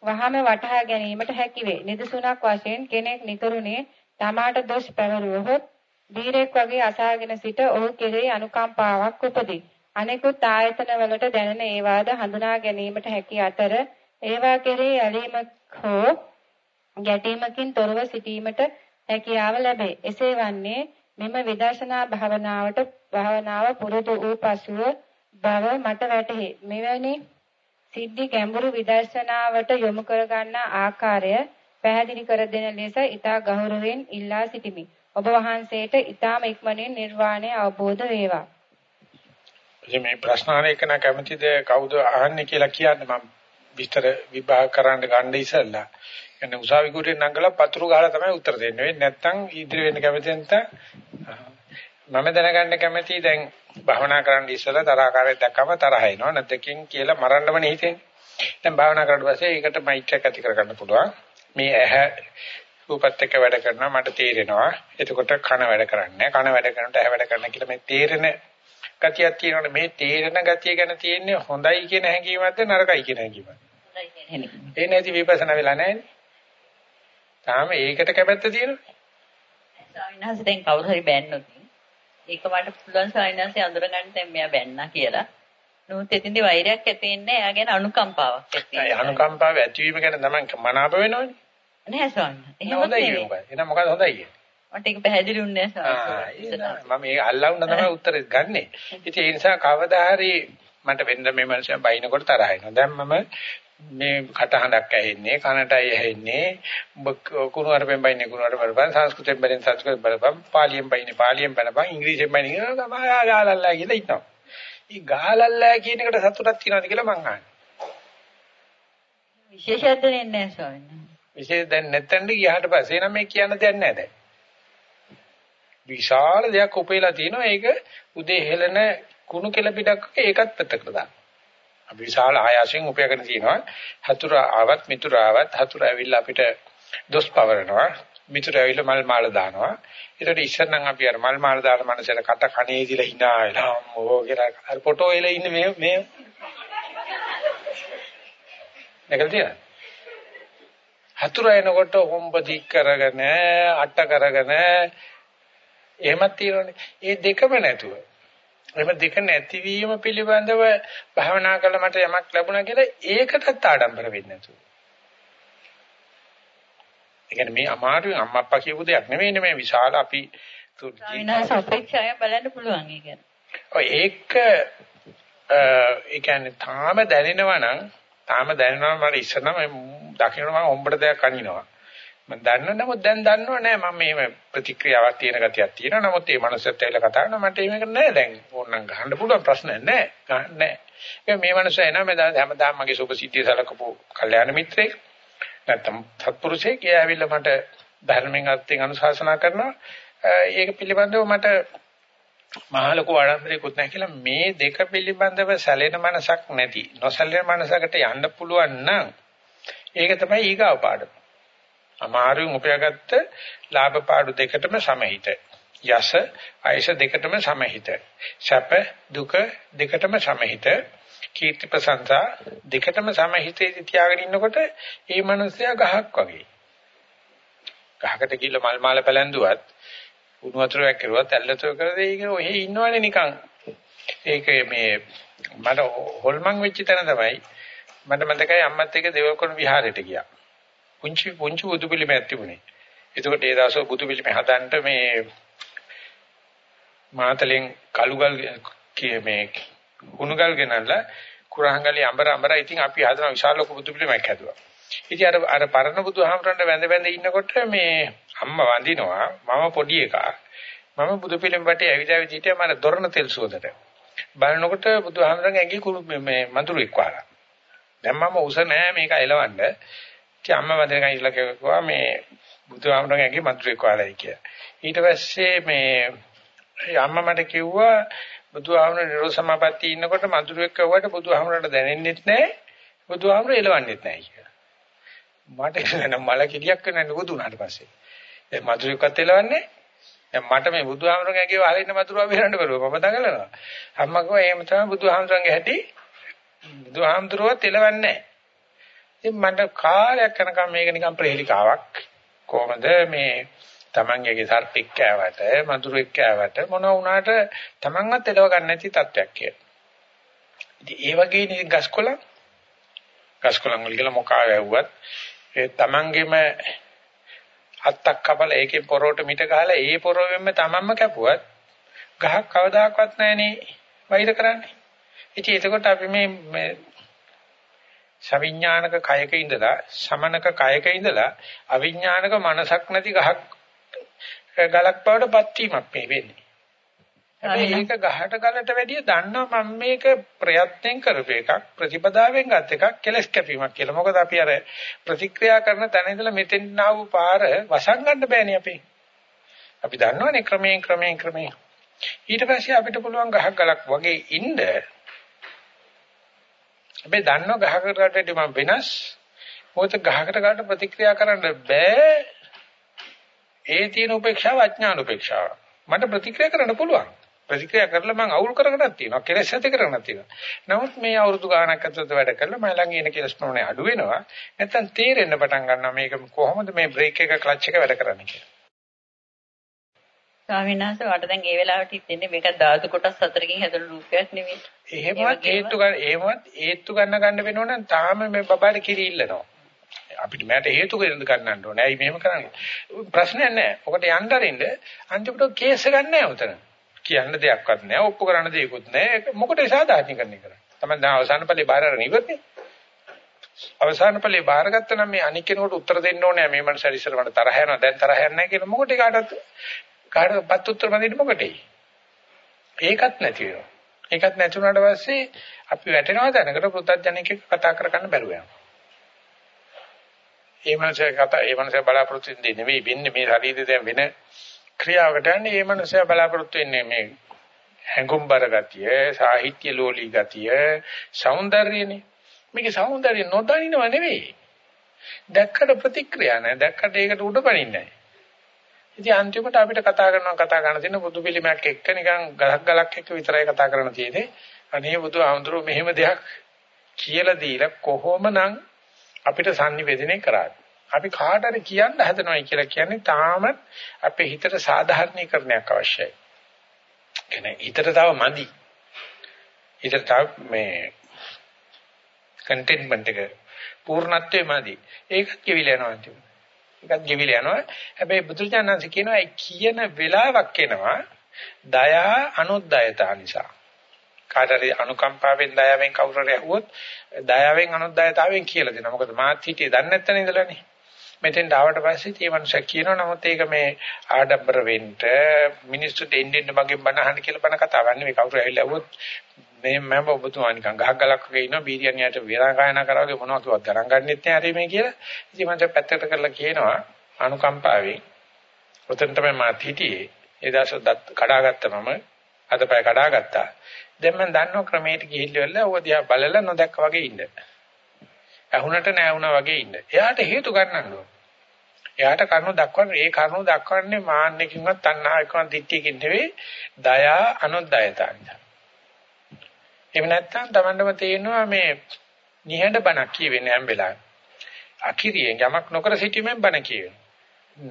වහම වටහා ගැනීමට හැකි වේ. නිදසුණක් වශයෙන් කෙනෙක් නිකරුණේ තමාට දොස් පැවරුවහොත් දීරෙක් වගේ අසාගෙන සිට ඔහු කෙරෙහි අනුකම්පාවක් උපදී. අනෙකුත් ආයතන වලට දැනෙන ඒවාද හඳුනා ගැනීමට හැකි අතර ඒවා කෙරෙහි ඇලීමක් හෝ ගැටීමකින් තොරව සිටීමට හැකියාව ලැබේ. එසේ වන්නේ මෙම විදර්ශනා භාවනාවට භාවනාව පුරුදු වූ පසුව බව මට වැටහි. මෙවැනි සිද්ධි ගැඹුරු විදර්ශනාවට යොමු කර ගන්නා ආකාරය පැහැදිලි කර දෙන ලෙස ඊටා ගෞරවයෙන් ඉල්ලා සිටිමි. ඔබ වහන්සේට ඊටාම ඉක්මනින් නිර්වාණය අවබෝධ වේවා. මේ ප්‍රශ්න අහන කැමතිද කවුද අහන්නේ කියලා කියන්න මම විස්තර විභාග කරන්න ගන්න ඉස්සෙල්ලා. කියන්නේ උසාවි කුටියෙන් නංගලා පතුරු ගහලා තමයි උත්තර දෙන්නේ. වෙන්නේ නැත්නම් ඉදිරි වෙන්න කැමති නැත්නම් මම දැනගන්න කැමති දැන් භවනා කරන්න ඉස්සෙල්ලා තරහකාරයෙක් දැක්කම තරහ එනවා. නැත්නම් කියලා මරන්නමනේ හිතෙන්නේ. දැන් භාවනා කරලා පස්සේ ඒකට මෛත්‍රියක් ඇති කරගන්න පුළුවන්. මේ ඇහැ රූපත් එක්ක වැඩ කරනවා මට තේරෙනවා. එතකොට කන වැඩ කරන්නේ කන වැඩ කරනකොට ඇහැ වැඩ කරන කියලා මේ තේරෙන ගතියක් තියෙනවනේ මේ තේරෙන ගතිය ගැන තියෙන්නේ හොඳයි කියන හැඟීමක්ද නරකයි කියන හැඟීමක්ද? හොඳයි කියන හැඟීම. ඒ නැති විපස්සනා වෙලා නැහැනේ. තාම ඒකට කැමැත්ත තියෙනවා. සාවිනාස දැන් කවුරු හරි බැන්නොත් ඒක මට පුළුවන් සාවිනාසය අඳුරගන්න දැන් මෙයා බැන්නා කියලා. නමුත් එතෙන්දී වෛරයක් ඇති වෙන්නේ එයා ගැන අනුකම්පාවක් ඇති වෙනවා. අනුකම්පාව ඇතිවීම ගැන තමයි මනාප වෙනවනේ. නෑ ස්වාමී. එහෙම නෙමෙයි. එහෙනම් මොකද හොඳයි කියන්නේ? මට ඒක පැහැදිලි වුණේ නැහැ මම මේ අල්ලවුන්න තමයි උත්තරේ ගන්නෙ. ඉතින් ඒ නිසා කවදා හරි මට වෙන්න මේ මනුස්සයා බයිනකොට තරහ එනවා. දැන් මම මේ කටහඬක් ඇහෙන්නේ කනටයි ඇහෙන්නේ කුණු අරපෙන් බයින්නේ කුණු අරපෙන් බලපන් සංස්කෘතෙන් බැලෙන් සංස්කෘත බලපන් පාලියෙන් බයින්නේ පාලියෙන් බලපන් ඉංග්‍රීසියෙන් බයින්නේ කියලා ගාලල්ලා කියලා ඉන්නවා. ඊ ගාලල්ලා කියන එකට සතුටක් තියනවාද කියලා මං අහන්නේ. විශේෂයක් දෙන්නේ නැහැ ස්වාමීන් වහන්සේ. විශේෂ දැන් නැත්තඳ ගියාට පස්සේ නම් මේ කියන්න දෙයක් නැහැ දැන්. විශාල දෙයක් උපේලා තිනවා ඒක උදේ හෙලන කුණු කෙල පිටක් ඒකත් පැත්තකට දාන්න. අපි විශාල ආයාසයෙන් උපයගෙන තිනවා. හතුර ආවත් මිතුර ආවත් හතුර ඇවිල්ලා අපිට දොස් පවරනවා. මිතුර ඇවිල්ලා මල් මාල දානවා. ඒකට ඉස්සර නම් අපි අර මල් මාල දාන මනසට කට කණේ දිලා hina වෙලා අම්මෝ කියලා අර ෆොටෝ එලා ඉන්නේ මේ මේ නැගල තියන හතුර එනකොට හොම්බ දික් කරගෙන අට කරගෙන එහෙමත් තියෙනවනේ. ඒ දෙකම නැතුව. එහෙම දෙක නැතිවීම පිළිබඳව භවනා කළ මට යමක් ලැබුණා කියලා ඒකටත් ආඩම්බර වෙන්නේ නැතුව. ඒ කියන්නේ මේ අමාරුවෙන් අම්මා අප්පා කියපු දෙයක් නෙවෙයිනේ මේ විශාල අපි විනාශ අපේක්ෂාවෙන් බලන්න පුළුවන් ඒ කියන්නේ. ඔය ඒක ඒ කියන්නේ තාම දැනෙනවා නම් තාම දැනෙනවා මට ඉස්සර නම් දකින්න මම හොම්බට දෙයක් අනිනවා. මම දන්නව නමුත් දැන් දන්නව නෑ මම මේ ප්‍රතික්‍රියාවක් තියෙන ගතියක් තියෙනවා. නමුත් මේ මනුස්සයත් ඇවිල්ලා කතා කරනවා මට මේක නෑ දැන් ඕනනම් ගහන්න පුළුවන් ප්‍රශ්නයක් නෑ. ගහන්න නෑ. ඒ මේ මනුස්සයා එනවා මම හැමදාම මගේ සුභසිද්ධිය සලකපු කල්යාණ මිත්‍රයෙක්. නැත්තම් සත්පුරුෂයෙක් එයාවිල්ලා මට ධර්මයෙන් අර්ථයෙන් අනුශාසනා කරනවා. ඒක පිළිබඳව මට මහ ලොකු ආඩම්බරයක්වත් නැහැ කියලා මේ දෙක පිළිබඳව සැලෙන මනසක් නැති නොසැලෙන මනසකට යන්න පුළුවන් නම් ඒක තමයි ඊගාව පාඩම. අමාරුවෙන් උපයාගත්ත ලාභ පාඩු දෙකටම සමහිත. යස අයස දෙකටම සමහිත. සැප දුක දෙකටම සමහිත. කීර්ති ප්‍රශංසා දෙකටම සමහිතේ තියාගෙන ඉන්නකොට ඒ මනුස්සයා ගහක් වගේ. ගහකට ගිහිල්ලා මල් මාල පැලැන්දුවත් උණු වතුරක් කරුවත් ඇල්ලතෝ කරදේ ඒක ඔහෙ ඉන්නවනේ නිකන්. ඒක මේ මට හොල්මන් වෙච්ච තැන තමයි මට මතකයි අම්මත් එක්ක දෙවකොණ විහාරයට ගියා. පුංචි පුංචි බුදු පිළිමයක් තිබුණේ. එතකොට ඒ දවස්වල බුදු පිළිම හදන්න මේ මාතලෙන් කළුගල් මේ උණුගල් ගෙනල්ලා කුරහංගලේ අඹර අඹර ඉතින් අපි හදන විශාල ලොකු බුදු පිළිමයක් හැදුවා. ඉතින් අර අර පරණ බුදුහාමරන්ට වැඳ වැඳ ඉන්නකොට මේ අම්මා වඳිනවා මම පොඩි එකා. මම බුදු පිළිම වටේ ඇවිදාවි හිටියා මම දොරණ තෙල් සුවඳට. බලනකොට බුදුහාමරන් ඇඟි කුළු මේ මඳුරෙක් වහලා. දැන් මම උස නෑ මේක එලවන්න. ඉතින් අම්මා වඳිනකන් ඉස්ලා කිව්වා මේ බුදුහාමරන් ඇඟි මඳුරෙක් වහලායි කියලා. ඊට පස්සේ මේ අම්මා මට කිව්වා බුදුහාමර නිරෝධ සමාපatti ඉන්නකොට මඳුරෙක් කවුවට බුදුහාමරට දැනෙන්නෙත් නෑ. බුදුහාමර එලවන්නෙත් නෑ කියලා. මට එළවෙන මල කෙලියක් කරන්න බුදු වුණාට පස්සේ. දැන් මధుරයක්වත් එළවන්නේ දැන් මට මේ බුදුහාමරගේ ඇගේ වහලෙන්න මధుරව බේරන්න බැරුව මම දඟලනවා. අම්මා කිව්වා එහෙම තමයි බුදුහාමරගේ හැටි. බුදුහාමතුරුවත් එළවන්නේ නැහැ. ඉතින් මට කාලයක් යනකම් මේක නිකන් ප්‍රහේලිකාවක්. කොහොමද මේ තමන්ගේ සර්පෙක් කෑවට මధుරෙක් කෑවට මොන වුණාට තමන්වත් එළව ගන්න නැති තත්වයක් කියලා. ඉතින් ඒ වගේ නිකන් ගස්කොලන් ගස්කොලන් වල ගිහලා මොකාව ඇව්වත් ඒ තමන්ගේම අත්තක් කපලා ඒකේ පොරොට මිට ගහලා ඒ පොරොවෙන්ම තමන්ම කැපුවත් ගහක් කවදාකවත් නැහනේ වෛර කරන්නේ. ඉතින් එතකොට අපි මේ සවිඥානික කයක ඉඳලා සමනක කයක ඉඳලා අවිඥානික මනසක් නැති ගහක් ගලක් බවටපත් වීමක් මේ වෙන්නේ. හැබැයි ඒක ගහට ගලට වැඩිය දන්නවා මම මේක ප්‍රයත්නෙන් කරපු එකක් ප්‍රතිපදාවෙන් ගත් එකක් කෙලස් කැපීමක් කියලා. මොකද අපි අර ප්‍රතික්‍රියා කරන තැන ඉඳලා මෙතෙන් ආව පාර වසංගන්න බෑනේ අපි. අපි දන්නවනේ ක්‍රමයෙන් ක්‍රමයෙන් ක්‍රමයෙන්. ඊට පස්සේ අපිට පුළුවන් ගහක් ගලක් වගේ ඉන්න. හැබැයි දන්නව ගහකට ගලට මම වෙනස්. මොකද ගහකට ගලට ප්‍රතික්‍රියා කරන්න බෑ. ඒ තියෙන උපේක්ෂාව අඥාන උපේක්ෂාව. මට ප්‍රතික්‍රියා කරන්න පුළුවන්. ප්‍රතික්‍රියා කරලා මම අවුල් කරගෙනක් තියෙනවා කෙලෙස් ඇති කරගෙනක් තියෙනවා නමුත් මේ අවුරුදු ගාණක් ඇතුළත වැඩ කරලා මම ළඟ ඉන කෙලස් ප්‍රමාණය අඩු වෙනවා නැත්තම් තේරෙන්න පටන් ගන්නවා මේක කොහොමද මේ බ්‍රේක් එක ක්ලච් එක වැඩ කරන්නේ කියලා ස්වාමීන් වහන්සේ වට දැන් ඒ වෙලාවට හිතෙන්නේ මේක ධාතු කොටස් හතරකින් හැදුණු රූපයක් නෙවෙයි එහෙමවත් හේතු ගන්න එහෙමවත් හේතු ගන්න ගන්න වෙනවනම් තාම මේ බබාට කිරි ඉල්ලනවා අපිට මට හේතු කෙරෙන්න ගන්නන්න ඕනේ. ඇයි මෙහෙම කරන්නේ? ප්‍රශ්නයක් නැහැ. ඔකට යන්න අරින්න අන්තිමට කේස් ගන්න නැහැ උතන. කියන්න දෙයක්වත් නැහැ. ඔප්පු කරන්න දෙයක්වත් නැහැ. මොකටද සාධාරණීකරණය කරන්නේ? තමයි දැන් අවසාන ඵලේ බාර අරගෙන ඉවරනේ. අවසාන ඵලේ බාරගත්ත නම් මේ අනික් කෙනෙකුට උත්තර දෙන්න ඕනේ. මේ මනස ඉස්සර මට තරහ යනවා. දැන් තරහ යන්නේ නැහැ කියලා මොකටද කාටවත් කාටවත් උත්තර දෙන්න මොකටද? ඒකත් නැති වෙනවා. ඒකත් නැති වුණාට පස්සේ අපි වැටෙනවා දැනකට පුත්තජනෙක් එක්ක කතා කරගන්න බැරුව යනවා. ඒ මනසේ කතා ඒ මනසේ බලාපොරොත්තු වෙන්නේ නෙවෙයි වෙන්නේ මේ ශරීරය දැන් වෙන ක්‍රියාවකට යන්නේ මේ මනුස්සයා බලාපොරොත්තු වෙන්නේ මේ හැඟුම්බර ගතිය, සාහිත්‍ය ලෝලී ගතිය, సౌందර්යනේ. මේකේ సౌందර්ය නොදනිනව නෙවෙයි. දැක්කට ප්‍රතික්‍රියා නැහැ. දැක්කට ඒකට උඩපණින්නේ නැහැ. ඉතින් අන්තිමට අපිට කතා කරනවා කතා කරන තියෙන බුදු පිළිමයක් එක්ක නිකන් ගලක් ගලක් එක්ක විතරයි කතා කරන්න තියෙන්නේ. අනේ බුදුහාමුදුරුවෝ මෙහෙම දෙයක් කියලා දීලා කොහොමනම් අපිට sannivedana කරාද? අපි කාට හරි කියන්න හදනවයි කියලා කියන්නේ තාම අපේ හිතට සාධාරණීකරණයක් අවශ්‍යයි. කියන්නේ හිතට තව මදි. හිතට තව මේ කන්ටේන්මන්ට් එක පූර්ණත්වයේ මදි. ඒකත් කිවිල යනවා අන්තිමට. ඒකත් කිවිල යනවා. හැබැයි බුදුරජාණන්සේ කියනවා ඒ කියන වෙලාවක් එනවා දයා අනුද්යතා නිසා. කාටරි අනුකම්පාවෙන් දයාවෙන් කවුරු හරි ඇහුවොත් දයාවෙන් අනුද්යතාවෙන් කියලා දෙනවා. මොකද මාත් හිටියේ දන්නේ නැත්තනේ ඉඳලානේ. මෙතෙන්ට ආවට පස්සේ මේ මනුස්සයා කියනවා නමුත් ඒක මේ ආඩම්බර වෙන්න මිනිස්සුන්ට එන්න එන්න මගෙන් බණ අහන්න කියලා බණ කතාවක් නෙවෙයි. කවුරු ඇවිල්ලා આવොත් මේ මම ඔබතුමා නිකන් ගහක් ගලක් වගේ ඉන්නවා බීරියන්යට විරා ගායනා කරාගේ මොනවා කිව්වත් ගණන් ගන්නෙත් නෑ හරි මේ කියලා. ඉතින් මම පැත්තකට කරලා කියනවා අනුකම්පාවෙන්. උතන තමයි මාත් හිටියේ. ඒ දවස් කඩාගත්ත මම අතපය කඩාගත්තා. දැන් මම දන්නව ක්‍රමයට ගිහිල්ලා ඔය දිහා බලලා නොදැක්ක වගේ ඉන්න. ඇහුනට නෑ වුණා වගේ ඉන්න. එයාට හේතු ගන්නන්න ඕන. එයාට කරුණු දක්වන්නේ ඒ කරුණු දක්වන්නේ මාන්නකින්වත් තණ්හාවකින්වත් දිට්ඨියකින් නෙවෙයි දයා අනුද්යතාවයි එහෙම නැත්නම් Tamandම තේරෙනවා මේ නිහඬ බණක් කියවෙන්නේ හැම වෙලාවෙම. අකිරියෙන් යමක් නොකර සිටීමෙන් බණ කියවෙන.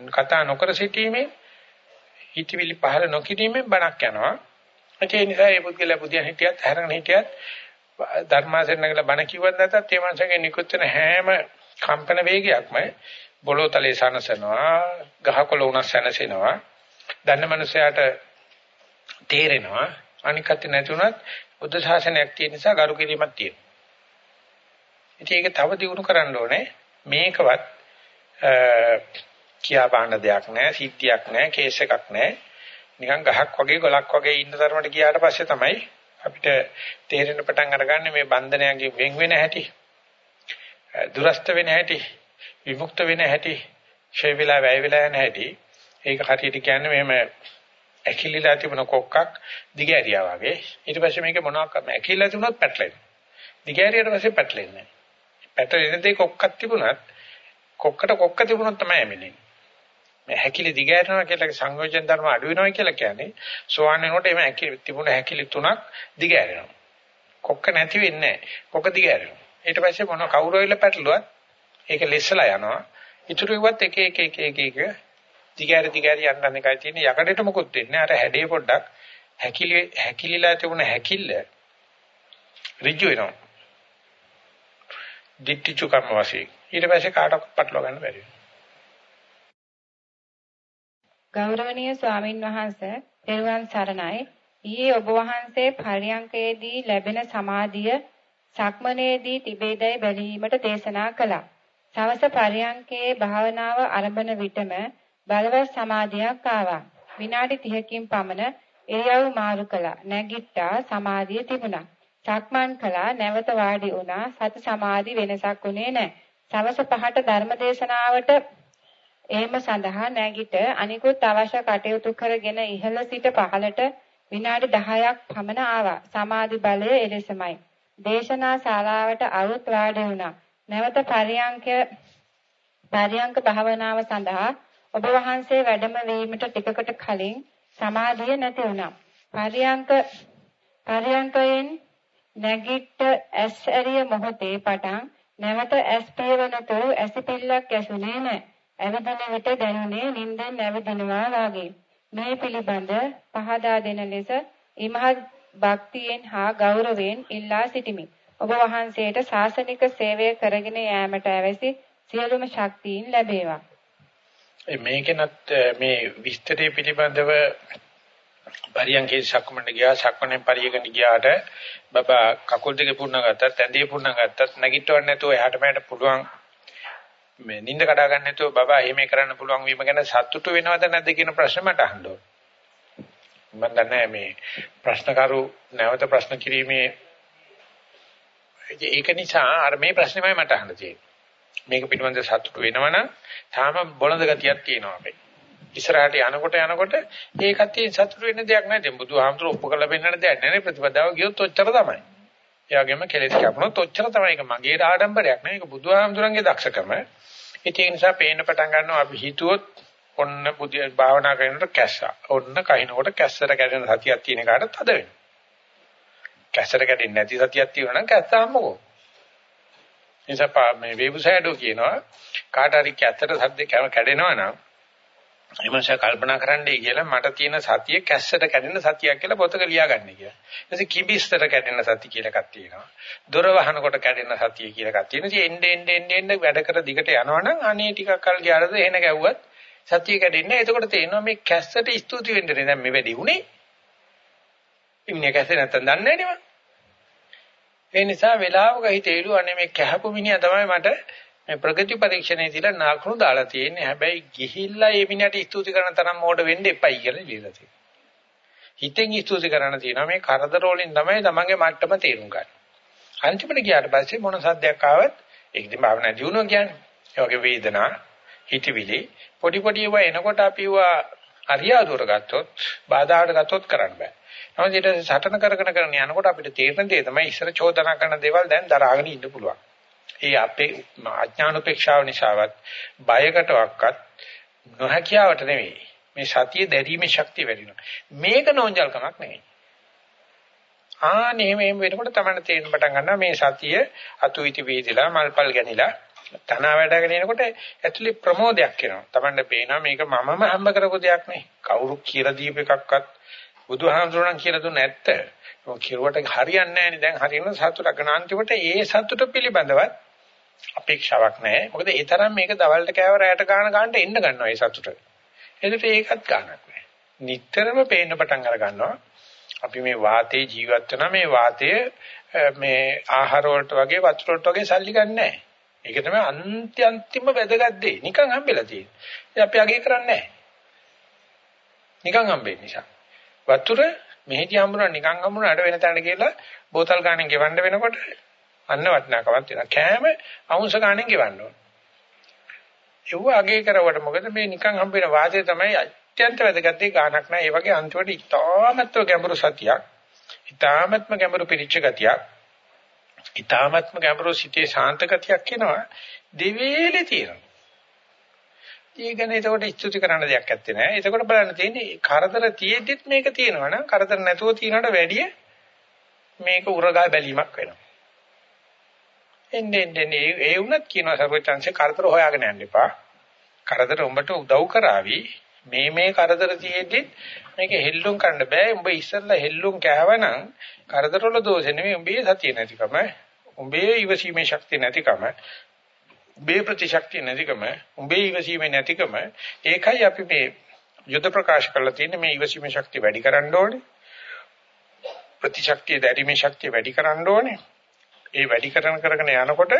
කතා නොකර සිටීමෙන් හිතවිලි පහළ නොකිරීමෙන් බණක් යනවා. ඒ නිසා මේ පුද්ගලයා බුදියන් හිටියත් හැරගෙන හිටියත් ධර්මාසනගල බණ කිව්වත් නැතත් ඒ මනසගේ නිකුත් වෙන හැම කම්පන වේගයක්ම බොලෝතලේ සනසනවා ගහකොළ උනස් සනසෙනවා දන්න මනුස්සයාට තේරෙනවා අනිකට නැතුණත් බුද්ධ ශාසනයක් තියෙන නිසා ගරු කිරීමක් තියෙනවා. ඉතින් ඒක තව දියුණු කරන්න ඕනේ. මේකවත් කියා පාන්න දෙයක් නැහැ, සිද්ධියක් නැහැ, කේස් එකක් නැහැ. නිකන් ගහක් වගේ ගලක් වගේ ඉන්න තරමට ගියාට පස්සේ තමයි අපිට තේරෙන පටන් අරගන්නේ මේ බන්ධනයන්ගෙන් වෙන් වෙන හැටි. දුරස්ත වෙන හැටි, විමුක්ත වෙන හැටි, ඡේ විලා වැය විලා යන හැටි. ඒක හරියට කියන්නේ මෙහෙම ඇකිලිලා තිබුණ කොක්කක් දිගෑරියා වගේ. ඊට පස්සේ මේක මොනවාක් ඇකිලිලා තිබුණොත් පැටලෙනවා. දිගෑරියට පස්සේ පැටලෙන්නේ නැහැ. පැටලෙන දේ කොක්කක් තිබුණත් කොක්කට කොක්ක තිබුණොත් තමයි එමෙන්නේ. මේ හැකිලි දිගෑරනවා කියලා සංයෝජන ධර්ම අඩු වෙනවා කියලා කියන්නේ සෝවන් වෙනකොට එමෙ හැකිලි තිබුණ හැකිලි තුනක් දිගෑරෙනවා. කොක්ක නැති වෙන්නේ නැහැ. කොක්ක දිගෑරෙනවා. ඊට පස්සේ මොන කවුරු වෙලා පැටලුවත් ඒක ලෙස්සලා යනවා. ඉතුරු ඒවත් එක එක එක එක එක දිගෑර දිගෑර යන්න එකයි තියෙන්නේ. යකඩේට මොකුත් වෙන්නේ අර හැඩේ පොඩ්ඩක් හැකිලි හැකිලිලා තිබුණ හැකිල්ල ඍජු වෙනවා. දිට්ඨි චුකම් වශයෙන්. ඊට පස්සේ කාටවත් පටලවා ගන්න බැරි ගෞරවනීය ස්වාමින් වහන්සේ පෙරවන් සරණයි. ඊයේ ඔබ වහන්සේ පරියංකයේදී ලැබෙන සමාධිය සක්මනේදී තිබේදයි බැලීමට දේශනා කළා. සවස පරියංකයේ භාවනාව ආරම්භන විටම බලවත් සමාධියක් ආවා. විනාඩි 30කින් පමණ ඉරියව් මාරු කළා. නැගිට්ටා සමාධිය තිබුණා. සක්මන් කළා නැවත වාඩි වුණා. සති සමාධි වෙනසක් උනේ නැහැ. සවස පහට ධර්මදේශනාවට එහෙම සඳහා නැගිට අනිකුත් අවශ්‍ය කටයුතු කරගෙන ඉහළ සිට පහළට විනාඩි 10ක් පමණ ආවා. සමාධි බලය එලෙසමයි. දේශනා ශාලාවට අරුත් වාඩි වුණා. නැවත පරියංක පරියංක භාවනාව සඳහා ඔබ වහන්සේ වැඩම වීමට ටිකකට කලින් සමාධිය නැති වුණා. පරියංක පරියංකයෙන් නැගිට ඇස් ඇරිය මොහොතේ පටන් නැවත ඇස් පියවනතුරු ඇසිපිල්ලක් ඇසුනේ නැහැ. ඇවිදින විට දැනුනේ නිින්දෙන් නැවදිනවා වගේ. මේ පිළිබඳ පහදා දෙන ලෙස ඉමහත් භක්තියෙන් හා ගෞරවයෙන් ඉල්ලා සිටිමි. ඔබ වහන්සේට ශාසනික සේවය කරගෙන යාමට අවැසි සියලුම ශක්තියින් ලැබේවා. මේකෙනත් මේ විස්තරය පිළිබඳව පරියන්කේ සක්මණට ගියා සක්මණෙන් පරියකට ගියාට බබා කකුල් දෙක පුරන ගත්තත් ඇඳේ පුරන ගත්තත් නැගිටවන්න නැතුව එහාට මෙහාට පුළුවන් මේ නිින්ද කඩා ගන්න නැතුව බබා එහෙම කරන්න පුළුවන් වීම ගැන සතුටු වෙනවද නැද්ද කියන ප්‍රශ්න මට අහන්න ඕන. මම දන්නේ මේ ප්‍රශ්නකරු නැවත ප්‍රශ්න කිරීමේ ඒක නිසා අර මේ ප්‍රශ්නේමයි මට අහන්න තියෙන්නේ. මේක පිළිබඳව සතුටු වෙනවනම් තාම බොළඳ ගතියක් තියෙනවා අපේ. ඉස්සරහට යනකොට යනකොට ඒකත් සතුටු වෙන්න දෙයක් නැහැ. දැන් බුදුහාමුදුරුවෝ ඔප්පු කරලා පෙන්නන දෙයක් නැහැ නේ ප්‍රතිපදාව ගියොත් ඔච්චර තමයි. ඒ වගේම කෙලෙස් කැපුණොත් ඔච්චර තමයි. ඒක මගේ ආඩම්බරයක් නෙවෙයි. ඒක බුදුහාමුදුරන්ගේ දක්ෂකම. ඒ නිසා පේන්න පටන් ගන්නවා අපි හිතුවොත් ඔන්න බුද්ධ භාවනා කරනකොට කැස්සා. ඔන්න කහිනකොට කැස්සට කැඩෙන සතියක් තියෙන කාටත් හද වෙනවා. කැස්සට කැඩෙන්නේ නැති සතියක් තියෙනවා නම් කැස්සාම්මකෝ. නිසා මේ වේබුසෑඩෝ කියනවා කාට හරි කැත්තට සද්ද කැඩෙනවා නම් එමන්ස කල්පනා කරන්නයි කියලා මට තියෙන සතිය කැස්සට කැඩෙන සතියක් කියලා පොතක ලියාගන්න කියලා. ඊට කිඹිස්තර කැඩෙන සති කියලා එකක් තියෙනවා. දොර වහනකොට කැඩෙන සතිය කියලා එකක් තියෙනවා. ඉතින් එන්නේ එන්නේ එන්නේ එන්නේ වැඩ කර දිගට යනවනම් අනේ ටිකක් කල් ගියාද එහෙන ගැව්වත් සතිය කැඩෙන්නේ. එතකොට තේරෙනවා මේ කැස්සට ස්තුති වෙන්නේ දැන් මේ වැඩි උනේ. ඉන්නේ කැස්සේ නැත්තම් දන්නේ නැහැ ඒ නිසා වෙලාවක හිතේලු අනේ මේ කැහපු මිනිහා තමයි මට මේ ප්‍රගති පරීක්ෂණයේ දීලා නාකුණු දාලා තියෙන්නේ. හැබැයි ගිහිල්ලා ඒ මිනිහට ස්තුති කරන තරම් මෝඩ වෙන්න එපයි කියලා ලියලා තියෙනවා. හිතෙන් ස්තුති කරන්න තියෙනවා මේ කරදර වලින් තමයි තමන්ගේ මට්ටම තේරුම් ගන්න. අන්තිමට ගියාට පස්සේ මොන සද්දයක් ආවත් ඒක ඉතින් භාවනා දියුණුව කියන්නේ. ඒ වගේ වේදනා, හිතවිලි පොඩි පොඩි ඒවා එනකොට අපි ඒවා අරියාදුර ගත්තොත්, බාධාවට ගත්තොත් කරන්න බෑ. නමුත් ඊට සටන කරගෙන කරගෙන යනකොට අපිට තේරෙන දේ තමයි ඉස්සර චෝදනා කරන දේවල් දැන් දරාගෙන ඉන්න පුළුවන්. ඒ අපේ අඥාන උපේක්ෂාව නිසාවත් බයකටවත් නොහැකියාවට නෙවෙයි. මේ සතිය දැරීමේ ශක්තිය වැඩි වෙනවා. මේක නෝන්ජල්කමක් නෙවෙයි. ආනේ මේ වෙනකොට තමයි තේරෙන්න පටන් ගන්නවා මේ සතිය අතුයිති වේදිලා මල්පල් ගැනිලා තන වැඩගෙන එනකොට ඇතුලේ ප්‍රමෝදයක් එනවා. Tamande පේනවා මේක මමම හම්බ කරපු දෙයක් නෙවෙයි. කවුරු කියලා දීප එකක්වත් බුදුහාමුදුරන් කියලා දුන්න ඇත්ත. ඔය කිරුවට හරියන්නේ නැහැ නේ. දැන් හරියන සතුටක් ගණන්තිමට ඒ සතුට පිළිබඳවත් අපේක්ෂාවක් නැහැ. මොකද ඒ තරම් මේක දවල්ට කෑව රැයට ගන්න ගන්නට එන්න ගන්නවා ඒ සතුට. එදිට ඒකත් ගන්නක් නැහැ. නිටතරම පේන්න පටන් අර ගන්නවා. අපි මේ වාතේ ජීවත් වෙන මේ වාතය මේ ආහාර වලට වගේ වතුර වලට වගේ සල්ලි ගන්නෑ. ඒක තමයි අන්ති අන්තිම වැදගත් දේ. නිකන් හම්බෙලා තියෙන්නේ. ඉතින් අපි අගේ කරන්නේ නැහැ. නිකන් හම්බෙන්න නිසා. වතුර මෙහෙදි හම්බුනා නිකන් හම්බුනාට වෙන තැනට කියලා බෝතල් ගානෙන් ගෙවන්න වෙනකොට අන්න වටිනාකමක් තියෙනවා. කෑම අංශ ගානෙන් ගෙවන්න ඕන. ඒව අගේ කරවට මොකද මේ නිකන් හම්බෙන වාදේ තමයි අත්‍යන්ත වැදගත් ඒ ගානක් නෑ. ඒ වගේ අන්තිමට ඉතාමත්ව ගැඹුරු සතියක්. ඉතාමත්ම ගැඹුරු පිරිච්ච ගතියක්. ඉතාමත්ම ගැඹුරු සිටේ ශාන්ත ගතියක් එනවා. දෙවේලේ තියෙනවා. ඊගෙන එතකොට ස්තුති කරන්න දෙයක් නැත්තේ නෑ. එතකොට බලන්න තියෙන්නේ කරදර තියෙද්දිත් මේක තියෙනවා නම් කරදර නැතුව තියෙනවට වැඩිය මේක උරගා බැලීමක් වෙනවා. එන්නේ එන්නේ ඒ වුණත් කියනවා සර්වචන්සේ කරදර හොයාගෙන යන්න එපා. කරදර උඹට උදව් කරાવી. මේ මේ කරදර තියෙද්දි මේක හෙල්ලුම් කරන්න බෑ. උඹ ඉස්සෙල්ලා හෙල්ලුම් කෑවනම් කරදර වල දෝෂ නෙමෙයි උඹේ සතිය නැතිකම. උඹේ ඉවසීමේ ශක්තිය නැතිකම. උඹේ ප්‍රතිශක්තිය නැතිකම. උඹේ ඉවසීමේ නැතිකම. ඒකයි අපි මේ යුද ප්‍රකාශ කරලා තියෙන්නේ මේ ඉවසීමේ ශක්තිය වැඩි කරන්න ඕනේ. ප්‍රතිශක්තිය දැරීමේ ශක්තිය වැඩි කරන්න ඕනේ. ඒ වැඩි කරන කරගෙන යනකොට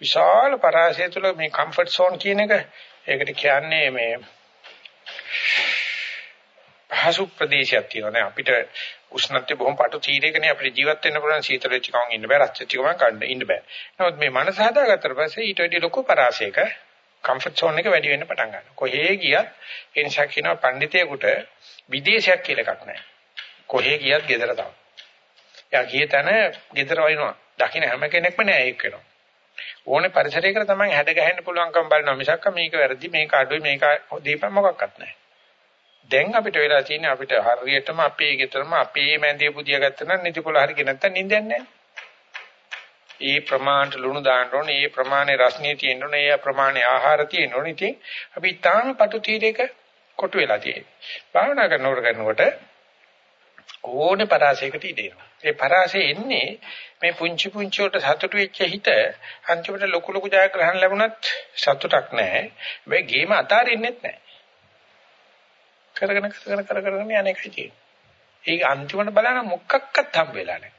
විශාල පරාසය තුළ මේ කම්ෆර්ට් සෝන් කියන එක ඒකට කියන්නේ මේ පහසු ප්‍රදේශයක් තියෙනවා නේ අපිට උෂ්ණත්වය බොහොම පටු තීරයකනේ අපිට ජීවත් වෙන්න පුළුවන් සීතල වෙච්ච කම ඉන්න බෑ රත් වෙච්ච කම ගන්න ඉන්න බෑ. නමුත් මේ මනස හදාගත්තට පස්සේ ඊට වැඩි ලොකු පරාසයක කම්ෆර්ට් සෝන් එක වැඩි වෙන්න පටන් ගන්නවා. කොහේ ගියත් ඒ නිසා කියනවා පඬිතේකට විදේශයක් කියලා එකක් නැහැ. කොහේ ගියත් ගෙදර තමයි. යා ගිය තැන ගෙදර වයින්නවා. දකින්න හැම කෙනෙක්ම නෑ ඒක වෙනවා. ඕනේ පරිසරයකට තමයි හැඩ ගැහෙන්න පුළුවන්කම බලනවා මිසක් මේක වැරදි මේක අඩුයි මේක දීපම් මොකක්වත් නැහැ. දැන් අපිට වෙලා තියෙන්නේ අපිට හරියටම අපේ ගෙදරම අපේ මැන්දිය පුදිය ගත්තා නම් නිතිපොළ හරිය නැත්තම් නිින්දයක් නැහැ. ඒ ප්‍රමාණයට ලුණු දාන්න ඕනේ, ඒ ප්‍රමාණය රස්නිය තියෙන්න ඕනේ, ඒ ප්‍රමාණය ආහාර තියෙන්න ඕනේ. ඉතින් අපි තාම පටු තීරයක කොටු වෙලා තියෙන්නේ. භාවනා කරනකොට කරනකොට ඕනේ පරාසයකට ඉදෙනවා. ඒ පරාසය එන්නේ මේ පුංචි පුංචි වලට සතුටු වෙච්ච හිත අන්තිමට ලොකු ලොකු ජයග්‍රහණ ලැබුණත් සතුටක් නැහැ. මේ ගේම අතාරින්නෙත් නැහැ. කරගෙන කරගෙන කරගෙන යන්නේ කයි ඒක අන්තිමට බලන මොකක්වත් හම්බ වෙලා නැහැ.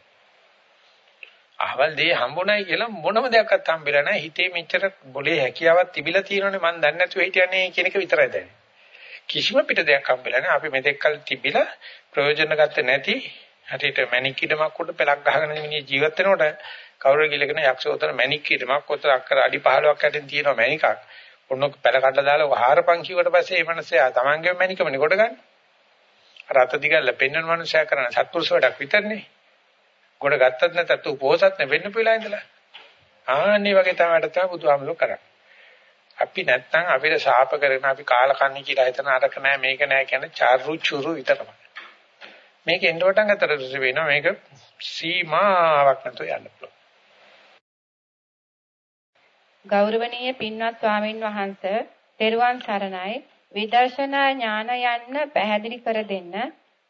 අහවල් දේ හම්බුනායි කියලා මොනම දෙයක්වත් හම්බෙලා නැහැ. හිතේ මෙච්චර බොලේ හැකියාවක් තිබිලා තියෙනවනේ මම දන්නේ නැතුව හිටියන්නේ කියන එක විතරයි දැනෙන්නේ. කිසිම පිට දෙයක් හම්බෙලා නැහැ. අපි මෙතෙක් කල් තිබිලා ප්‍රයෝජන ගත්තේ නැති හරියට මැණික් ඉදමක් උඩ පෙලක් ගහගෙන මිනිහ ජීවත් වෙනකොට කවුරු ගිලගෙන යක්ෂෝතර මැණික් ඉදමක් උඩ අක්කර අඩි 15ක් යටින් තියෙන මැණිකක්. ඔන්නක පෙල කඩලා දාලා වහාරපන් කිව්වට පස්සේ මේ මනසයා තමන්ගේම මැණිකමනේ කොට ගන්න. අර අත දිගල්ල පෙන්වන මනුස්සයා කරන සත්පුරුෂ වැඩක් විතරනේ. ගොඩ ගත්තත් නැතත් උපෝසත් නෙවෙන්න පිළා ඉඳලා. ආන්නේ වගේ තමයි වැඩ තමයි බුදුහාමුදුරුවෝ කරන්නේ. අපි නැත්තම් අපිට ශාප කරගෙන අපි කාලකන්ණි කියලා හිතන අරක නෑ මේක නෑ කියන චාරු චුරු විතරමයි. මේක එන්න වටන් අතර වෙනවා මේක සීමාවක් නැතුව යන්න පුළුවන්. ගෞරවනීය පින්වත් ස්වාමින් වහන්සේ තෙරුවන් සරණයි. විදර්ශනා ඥාන යන්න පැහැදිලි කර දෙන්න.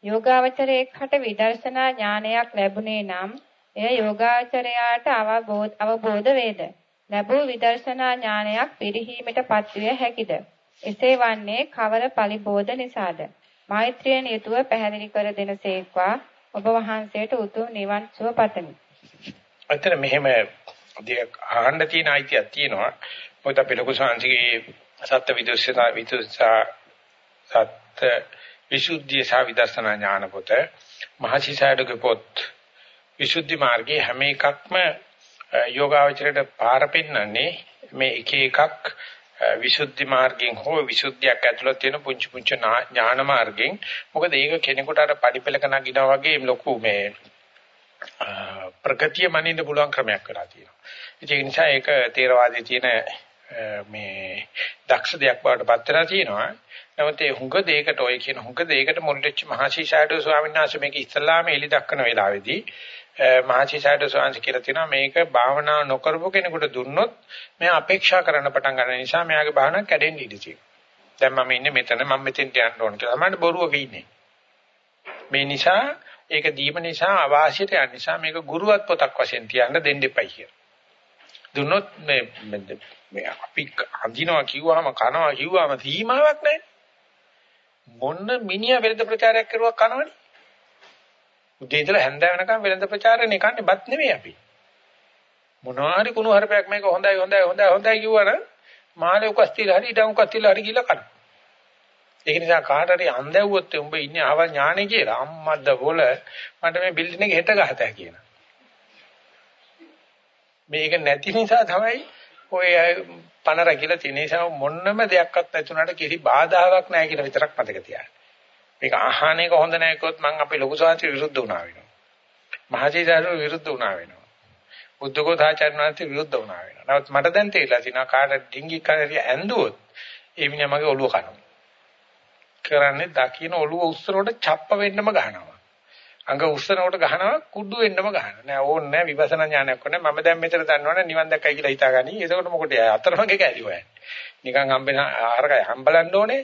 යෝගාවචරයේකට විදර්ශනා ඥානයක් ලැබුණේ නම් එය යෝගාචරයාට අවබෝධ වේද? ලැබූ විදර්ශනා ඥානයක් පිරිහීමටපත් විය හැකිද? එසේ වන්නේ කවර පරිබෝධ නිසාද? මෛත්‍රියෙන් යුතුව පැහැදිලි කර දෙනසේක්වා ඔබ වහන්සේට උතුම් නිවන් සුව පතමි. අතන මෙහෙම දෙයක් අහන්න තියෙන අයිතියක් තියෙනවා. මොකද අපි ලොකු සංසිගේ සත්‍ය විදුස්සනා විදුස්සා සත්‍ය විසුද්ධිය සහ විදර්ශනා ඥාන පොත මහසිසාඩගේ පොත් විසුද්ධි මාර්ගයේ හැම එකක්ම යෝගාවචරයට පාර පෙන්නන්නේ මේ එක එකක් විසුද්ධි මාර්ගයෙන් හෝ විසුද්ධියක් ඇතුළත තියෙන පුංචි පුංචි ඥාන මාර්ගයෙන් මොකද ඒක කෙනෙකුට අර පඩිපෙලක නගිනා වගේ ලොකු මේ ප්‍රගතිය මනින්න පුළුවන් ක්‍රමයක් වෙලා තියෙනවා. ඒ නිසා ඒක තේරවාදයේ තියෙන මේ දක්ෂ දෙයක් බවට පත් වෙලා තියෙනවා. නමුත් ඒ හුඟ දෙයකට ඔය කියන හුඟ දෙයකට මුල්ලෙච්ච මහසීසාරද ස්වාමීන් වහන්සේ මේක ඉස්ලාම එලි දක්වන වෙලාවේදී මහසීසාරද ස්වාමීන් වහන්සේ කියලා තියෙනවා මේක භාවනා නොකරපු කෙනෙකුට දුන්නොත් මෙයා අපේක්ෂා කරන්න පටන් ගන්න නිසා මෙයාගේ භාවනාව කැඩෙන්න ඉඩ තියෙනවා. දැන් මම ඉන්නේ මෙතන මම මෙතෙන්ට යන්න ඕන කියලා. මම බොරුවක ඉන්නේ. මේ නිසා ඒක දීම නිසා අවාසියට යන නිසා මේක ගුරුවත් පොතක් වශයෙන් තියන්න දෙන්න එපයි කියලා. දුන්නොත් මේ මේ අපි අඳිනවා කිව්වහම කනවා කිව්වහම සීමාවක් නැහැ. මොන්න මිනිහා වෙළඳ ප්‍රචාරයක් කරුවා කනවනේ. උදේ ඉඳලා හැන්ද වෙනකම් වෙළඳ ප්‍රචාරනේ කන්නේ බත් නෙමෙයි අපි. මොනවා හරි කුණු හරපයක් මේක හොඳයි හොඳයි හොඳයි හොඳයි කිව්වනම් මාළේ උකස් තියලා හරි ඉඩම් උකස් තියලා හරි ගිහලා කනවා. ඒක නිසා කාට හරි අන්දැව්වොත් උඹ ඉන්නේ ආවල් ඥානෙ කියලා අම්මද්ද බොල මට මේ බිල්ඩින් එක හෙට ගහතයි කියන. මේක නැති නිසා තමයි ඔය පණ රැකිලා තියෙන නිසා මොන්නම දෙයක්වත් නැතුණාට කිසි බාධාවක් නැහැ කියලා විතරක් මතක තියාගන්න. මේක අහන එක හොඳ නැහැ කිව්වොත් මං අපේ ලොකු සාංශ විරුද්ධ වුණා වෙනවා. මහජීදාරු විරුද්ධ වුණා වෙනවා. බුද්ධඝෝසාචාර්යනාන්ති විරුද්ධ වුණා වෙනවා. නමුත් මට දැන් තේරිලා තිනවා කාට ඩිංගි කරේ ඇඳුවොත් ඒ මිනිහා මගේ ඔළුව කනවා. කරන්නේ දකින්න ඔළුව උස්සනකොට චප්ප වෙන්නම ගහනවා. අඟ උස්සනකොට ගහනවා කුඩු වෙන්නම ගහනවා. නෑ ඕනේ නෑ විපස්සනා ඥානයක් ඕනේ. මම දැන් මෙතන දන්නවනේ නිවන් දැක්කයි කියලා හිතාගනි. ඒකකොට මොකටද අතරමඟ කැලි හොයන්නේ. නිකන් හම්බෙන ආරකයි හම්බලන්න ඕනේ.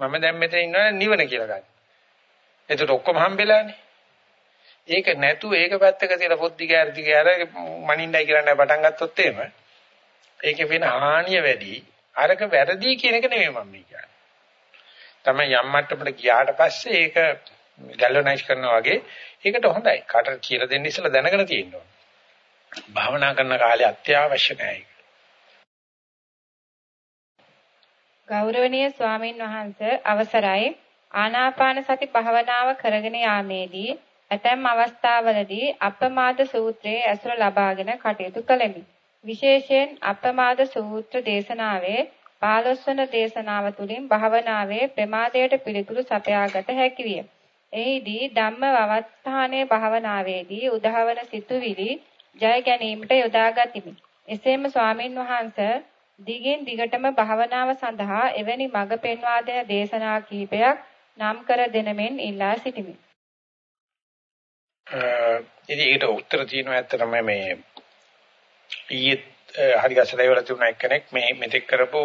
මම දැන් මෙතන ඉන්නවනේ නිවන කියලා ගන්න. එතකොට ඔක්කොම හම්බෙලානේ. ඒක නැතුව ඒක පැත්තක තියලා පොද්දි කෑරදි කෑර මනින්නයි කියලා පටන් ගත්තොත් එහෙම ඒකේ වෙන හානිය වැඩි. අරක වැරදි කියන එක නෙමෙයි මම කියන්නේ. තමයි යම් මට්ටමකට ගියාට පස්සේ ඒක ගැලවනයිස් කරනවා වගේ ඒකට හොඳයි. කාටද කියලා දෙන්න ඉස්සලා දැනගෙන තියෙන්න ඕන. භාවනා කරන කාලේ අත්‍යවශ්‍ය නැහැ. ගෞරවනීය ස්වාමින් වහන්සේ අවසරයි ආනාපාන සති භාවනාව කරගෙන යාමේදී ඇතැම් අවස්ථාවලදී අපමාද සූත්‍රයේ ඇසුර ලබාගෙන කටයුතු කළෙමි. විශේෂයෙන් අපමාද සූත්‍ර දේශනාවේ 15 වන දේශනාව තුළින් භාවනාවේ ප්‍රමාදයට පිළිතුරු සපයාගත හැකි විය. එහිදී ධම්ම වවත්තානේ භාවනාවේදී උදාවන සිතුවිලි ජය ගැනීමට යොදා ගතිමි. එසේම ස්වාමින් වහන්සේ දිගින් දිගටම භාවනාව සඳහා එවැනි මඟ පෙන්වා දෙන දේශනා කීපයක් නම් කර දෙන මෙන් ඉල්ලා සිටිමි. ඉතින් ඒකට උත්තර තියෙනවා ඇත්තටම මේ ඊයේ හරි ගසලේ වල තිබුණ එක්කෙනෙක් මේ මෙතෙක් කරපු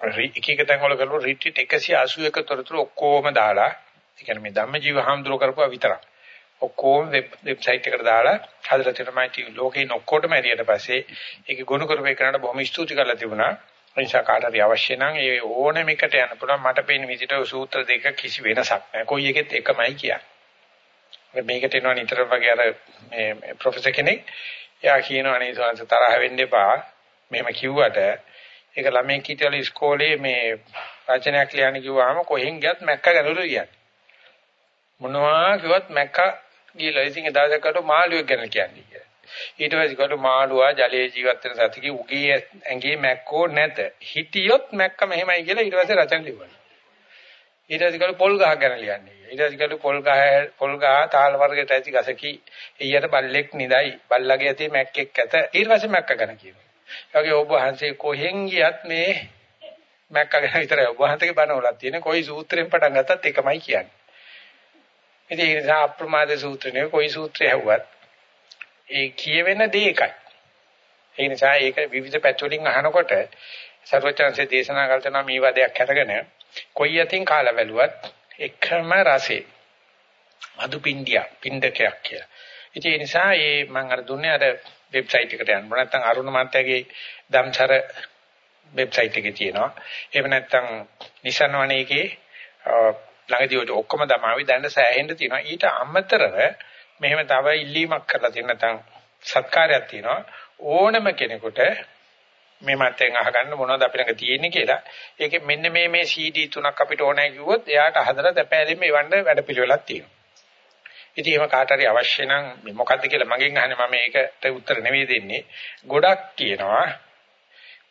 එක එක තැන් වල කරපු රිට්‍රීට් 181 තොරතුරු ඔක්කොම දාලා ඒ කියන්නේ මේ ධම්මජීව හාමුදුරුවෝ කරපුවා විතරක්. ඔක්කොම වෙබ්සයිට් එකට දාලා හදලා තියෙනවා ඉතින් ලෝකේ ඉන්න ඔක්කොටම ඇරියට පස්සේ ඒකේ ගොනු කරපේ කරන්න බොහොම ස්තුති කරලා තිබුණා. ඒ නිසා කාට හරි අවශ්‍ය නම් ඒ ඕනෙම එකට යන්න පුළුවන් මට පේන විදිහට සූත්‍ර දෙක කිසි වෙනසක් නැහැ. කොයි එකෙත් එකමයි කියන්නේ. මේකට එනවා නිතරම වගේ අර මේ ප්‍රොෆෙසර් කෙනෙක් එයා කියනවා අනේ සෝන්ස තරහ වෙන්න එපා. මෙහෙම කිව්වට ඒක ළමයි කීටවල ඉස්කෝලේ මේ රචනයක් ලියන්න කිව්වහම කොහෙන් ගියත් මැක්ක ගැනලු කියන්නේ. මොනවා කිව්වත් මැක්ක ගිහලා ඉතින් ඒ දවසකට මාළුවෙක් ගැන කියන්නේ කියලා. ඊට පස්සේ කොට මාළුවා ජලයේ ජීවත් වෙන සතෙකි උගේ ඇඟේ මැක්කෝ නැත. හිටියොත් මැක්ක මෙහෙමයි කියලා ඊට පස්සේ රචන ලියුවා. ඊට පස්සේ කොට පොල් ගහ ගැන ලියන්නේ. ඊට පස්සේ කොට පොල් ගහ පොල් ගහ තාල වර්ගයට ඇති ගසකි. ඊයට බල්ලෙක් නිදයි. බල්ලගේ ඇතේ මැක්කෙක් ඇත. ඊට පස්සේ මැක්ක ගැන කියනවා. ඒ වගේ ඔබ වහන්සේ කොහෙන් ගියත් මේ මැක්ක ගැන විතරයි ඔබ වහන්සේගේ බණවලක් තියෙන. කොයි සූත්‍රයෙන් පටන් ගත්තත් එකමයි කියන්නේ. ඉතින් ඒ නිසා අප්‍රමාද සූත්‍රනේ කොයි සූත්‍රය ඇහුවත් ඒ කියවෙන දේ එකයි. ඒ නිසා ඒක විවිධ පැතිවලින් අහනකොට සර්වචන්සේ දේශනා කළ තන මේ වදයක් අරගෙන කොයි යතින් කාලා බැලුවත් එකම රසේ මදුපිණ්ඩිය පිණ්ඩකයක් කියලා. ඉතින් ඒ නිසා මේ මම අර දුන්නේ අර වෙබ්සයිට් එකට යන්න. නැත්නම් අරුණ මාත්‍යාගේ දම්සර වෙබ්සයිට් එකේ තියෙනවා. එහෙම නැත්නම් නිසන් වණේකේ ළඟදී ඔය ඔක්කොම දමාවි දැන්න සෑහෙන්න තියෙනවා. ඊට අමතරව මෙහෙම තව ඉල්ලීමක් කරලා තියෙන නැත්නම් සත්කාරයක් තියෙනවා. ඕනම කෙනෙකුට මේ මතෙන් අහගන්න මොනවද අපි ළඟ තියෙන්නේ කියලා. ඒකේ මෙන්න මේ මේ CD තුනක් අපිට ඕනයි කිව්වොත් එයාට හදලා දැපෑලෙම එවන්න වැඩපිළිවෙලක් තියෙනවා. ඉතින් එහෙම කාට හරි අවශ්‍ය නම් මේ මොකද්ද කියලා මගෙන් අහන්නේ මම ඒකට උත්තර නෙවෙයි දෙන්නේ. ගොඩක් කියනවා.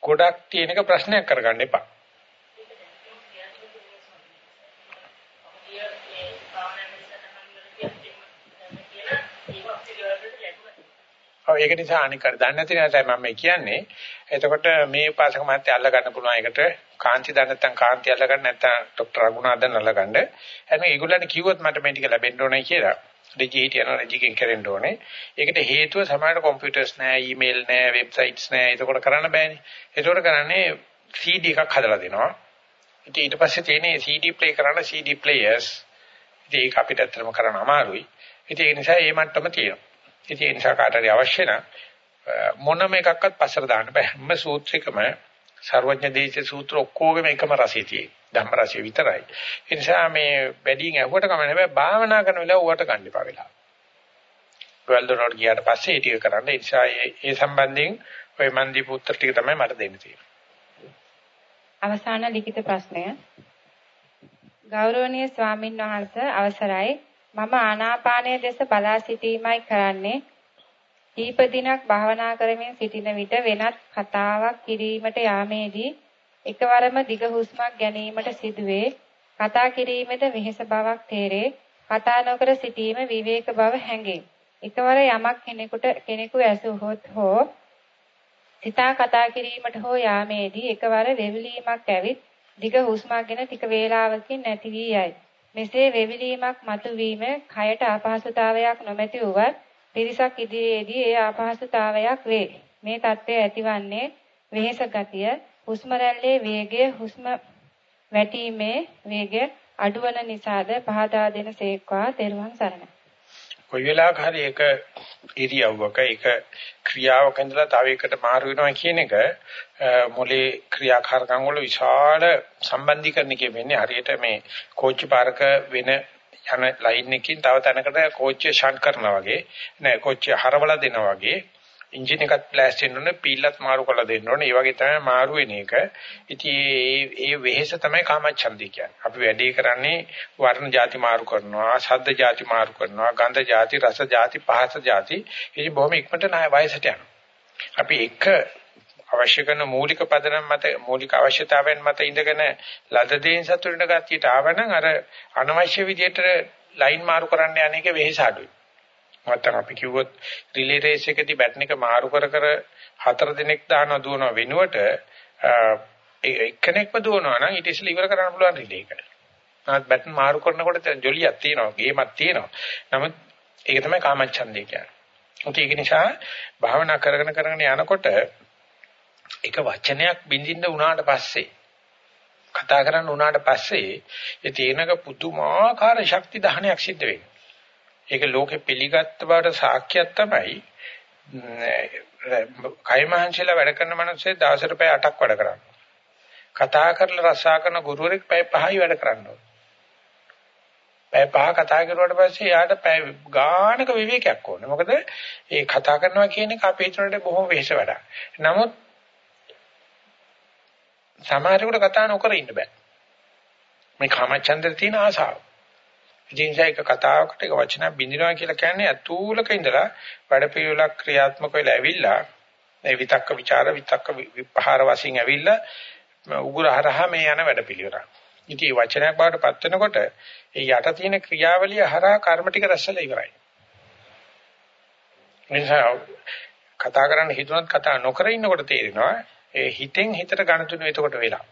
ගොඩක් තියෙනක ප්‍රශ්නයක් කරගන්න එපා. ඔව් ඒක නිසා අනික කර දන්නේ නැති නිසා මම මේ කියන්නේ. එතකොට මේ පාසක මාත්‍ය අල්ල ගන්න පුළුවන් එකට කාන්ති දන්න නැත්නම් කාන්ති අල්ල ගන්න නැත්නම් ડોક્ટર රගුණාදන් අල්ල ගන්න. හැබැයි ඒගොල්ලන් කිව්වොත් මට මේ ටික ලැබෙන්න ඕනේ කියලා. රෙජි හිටියන රෙජිගෙන් කරෙන්න ඕනේ. ඒකට හේතුව සමහරට කම්පියුටර්ස් නෑ, ඊමේල් නෑ, වෙබ්සයිට්ස් නෑ. ඒකෝට කරන්න බෑනේ. ඒකෝට කරන්නේ CD එකක් හදලා දෙනවා. ඉතින් ඊට පස්සේ තියෙන්නේ CD play කරන්න CD players. ඉතින් ඒක අපිට ඇත්තටම කරන්න අමාරුයි. ඉතින් ඒ නිසා මේ මට්ටම තියෙනවා. ඉතින් ඒ නිසා කාට හරි අවශ්‍ය නම් මොනම එකක්වත් පස්සට දාන්න බෑ. හැම සූත්‍රයකම සර්වඥ දේශේ සූත්‍ර ඔක්කොගෙම එකම රසය තියෙයි. ධම්ම රසය විතරයි. ඒ නිසා මේ වැඩියෙන් ඇහුවට කම නැහැ. භාවනා කරන වෙලාව ඌට ගන්න එපා වෙලා. ගල්දරෝඩ් ගියාට පස්සේ ඒ ටික කරන්න. ඒ නිසා ඒ සම්බන්ධයෙන් ඔය මන්දි පුත්‍ර ටික තමයි මට දෙන්න තියෙන්නේ. අවසාන ලිඛිත ප්‍රශ්නය ගෞරවනීය ස්වාමින් වහන්සේ අවසරයි මම ආනාපානයේ දෙස බලා සිටීමයි කරන්නේ. කීප දිනක් භාවනා කරමින් සිටින විට වෙනත් කතාවක් කිරීමට යාමේදී එකවරම දිග හුස්මක් ගැනීමට සිදුවේ. කතා කිරීමේද වෙහෙස බවක් තේරේ. කතා නොකර සිටීම විවේක බව හැඟේ. එකවර යමක් කෙනෙකුට කෙනෙකු ඇසුවොත් හෝ සිතා කතා කිරීමට හෝ යාමේදී එකවර වෙවිලීමක් ඇවිත් දිග හුස්මක් ගෙන ටික වේලාවකින් නැති වී යයි. මෙසේ වෙවිලීමක් මතුවීම කයට අපහසුතාවයක් නොමැති වුවත් පිරිසක් ඉදිරියේදී ඒ අපහසුතාවයක් වේ. මේ தත්ත්වය ඇතිවන්නේ වෙහෙස ගතිය, හුස්ම රැල්ලේ වේගය, හුස්ම වැටීමේ වේගය අඩුවන නිසාද පහදා දෙන සේක්වා තෙරුවන් සරණයි. කොයි වෙලාවක හරි එක ඉරියව්වක එක ක්‍රියාවක ඉඳලා තව එකට මාරු වෙනවා කියන එක මොලේ ක්‍රියාකාරකම් වල විශාල සම්බන්ධීකරණයක් වෙන්නේ හරියට මේ කෝච්චි පාරක වෙන යන ලයින් එකකින් තව තැනකට කෝච්චිය ෂන්ට් කරනවා වගේ නෑ කෝච්චිය හරවලා දෙනවා වගේ. එන්ජින් එකත් බ්ලාස්ට් වෙන්න ඕනේ පීලත් මාරු කරලා දෙන්න ඕනේ. ඒ වගේ තමයි මාරු වෙන එක. ඉතින් ඒ ඒ වෙහෙස තමයි කාමච්ඡන්දය කියන්නේ. අපි වැඩි කරන්නේ වර්ණ ಜಾති මාරු කරනවා ශබ්ද ಜಾති මාරු කරනවා ගන්ධ ಜಾති රස ಜಾති පහස ಜಾති. ඉතින් බොහොම ඉක්මනට ණය වයසට යනවා. අපි එක අවශ්‍ය කරන මූලික පදනම් මත මූලික අවශ්‍යතාවයන් මත ඉඳගෙන ලද දේන් සතුටින් ගතියට ආවනම් අර අනවශ්‍ය විදියට ලයින් මාරු කරන්න යන එක වෙහෙස අඩුයි. නැත්තම් අපි කිව්වොත් රිලේ රේස් එකදී බැටන් එක මාරු කර කර හතර දිනක් දාන දුවන වෙනුවට එක්කෙනෙක්ම දුවනවා නම් ඊට ඉස්සෙල්ලා ඉවර කරන්න පුළුවන් රිලේ එක. නමුත් බැටන් මාරු කරනකොට ජොලියක් තියෙනවා, ගේමක් තියෙනවා. නමුත් ඒක තමයි කාමච්ඡන්දේ කියන්නේ. ඒක නිසා භාවනා කරගෙන කරගෙන යනකොට එක වචනයක් බින්දින්න උනාට පස්සේ කතා කරන්න උනාට පස්සේ ඒ තේනක පුදුමාකාර ශක්ති දහනයක් සිද්ධ වෙනවා. ඒක ලෝකෙ පිළිගත්ත බවට සාක්ෂියක් තමයි කයිමහන්සිලා වැඩ කරන මිනිස්සේ දවසට පැය 8ක් වැඩ කරනවා. කතා කරලා රසා කරන ගුරුවරෙක් පැය 5යි වැඩ කරනවා. පැය පහ කතා කරුවාට පස්සේ යාට පැය ගානක විවේකයක් ඕනේ. මොකද ඒ කතා කරනවා කියන එක අපේ හිතනට බොහොම වෙහෙස වැඩක්. නමුත් සමහරෙකුට කතා නොකර ඉන්න බෑ. මේ කාමචන්දේ තියෙන ආසාව. ඉතින් ඒක කතාවකට එක වචනයක් බින්දිනවා කියලා කියන්නේ අතූලක ඉඳලා වැඩ පිළිවෙලක් ක්‍රියාත්මක වෙලා ඇවිල්ලා මේ විතක්ක ਵਿਚාර විතක්ක විපහාර වශයෙන් ඇවිල්ලා උගුරහරහා මේ යන වැඩ පිළිවෙලක්. ඉතින් මේ වචනයක් බවට පත් වෙනකොට ඒ යට තියෙන ක්‍රියාවලිය හරහා කර්ම ටික රැස්සලා ඉවරයි. නිසා කතා කරන්න හිතුණත් කතා නොකර ඉන්නකොට තේරෙනවා ඒ හිතෙන් හිතට ගණතුන එතකොට වෙලා.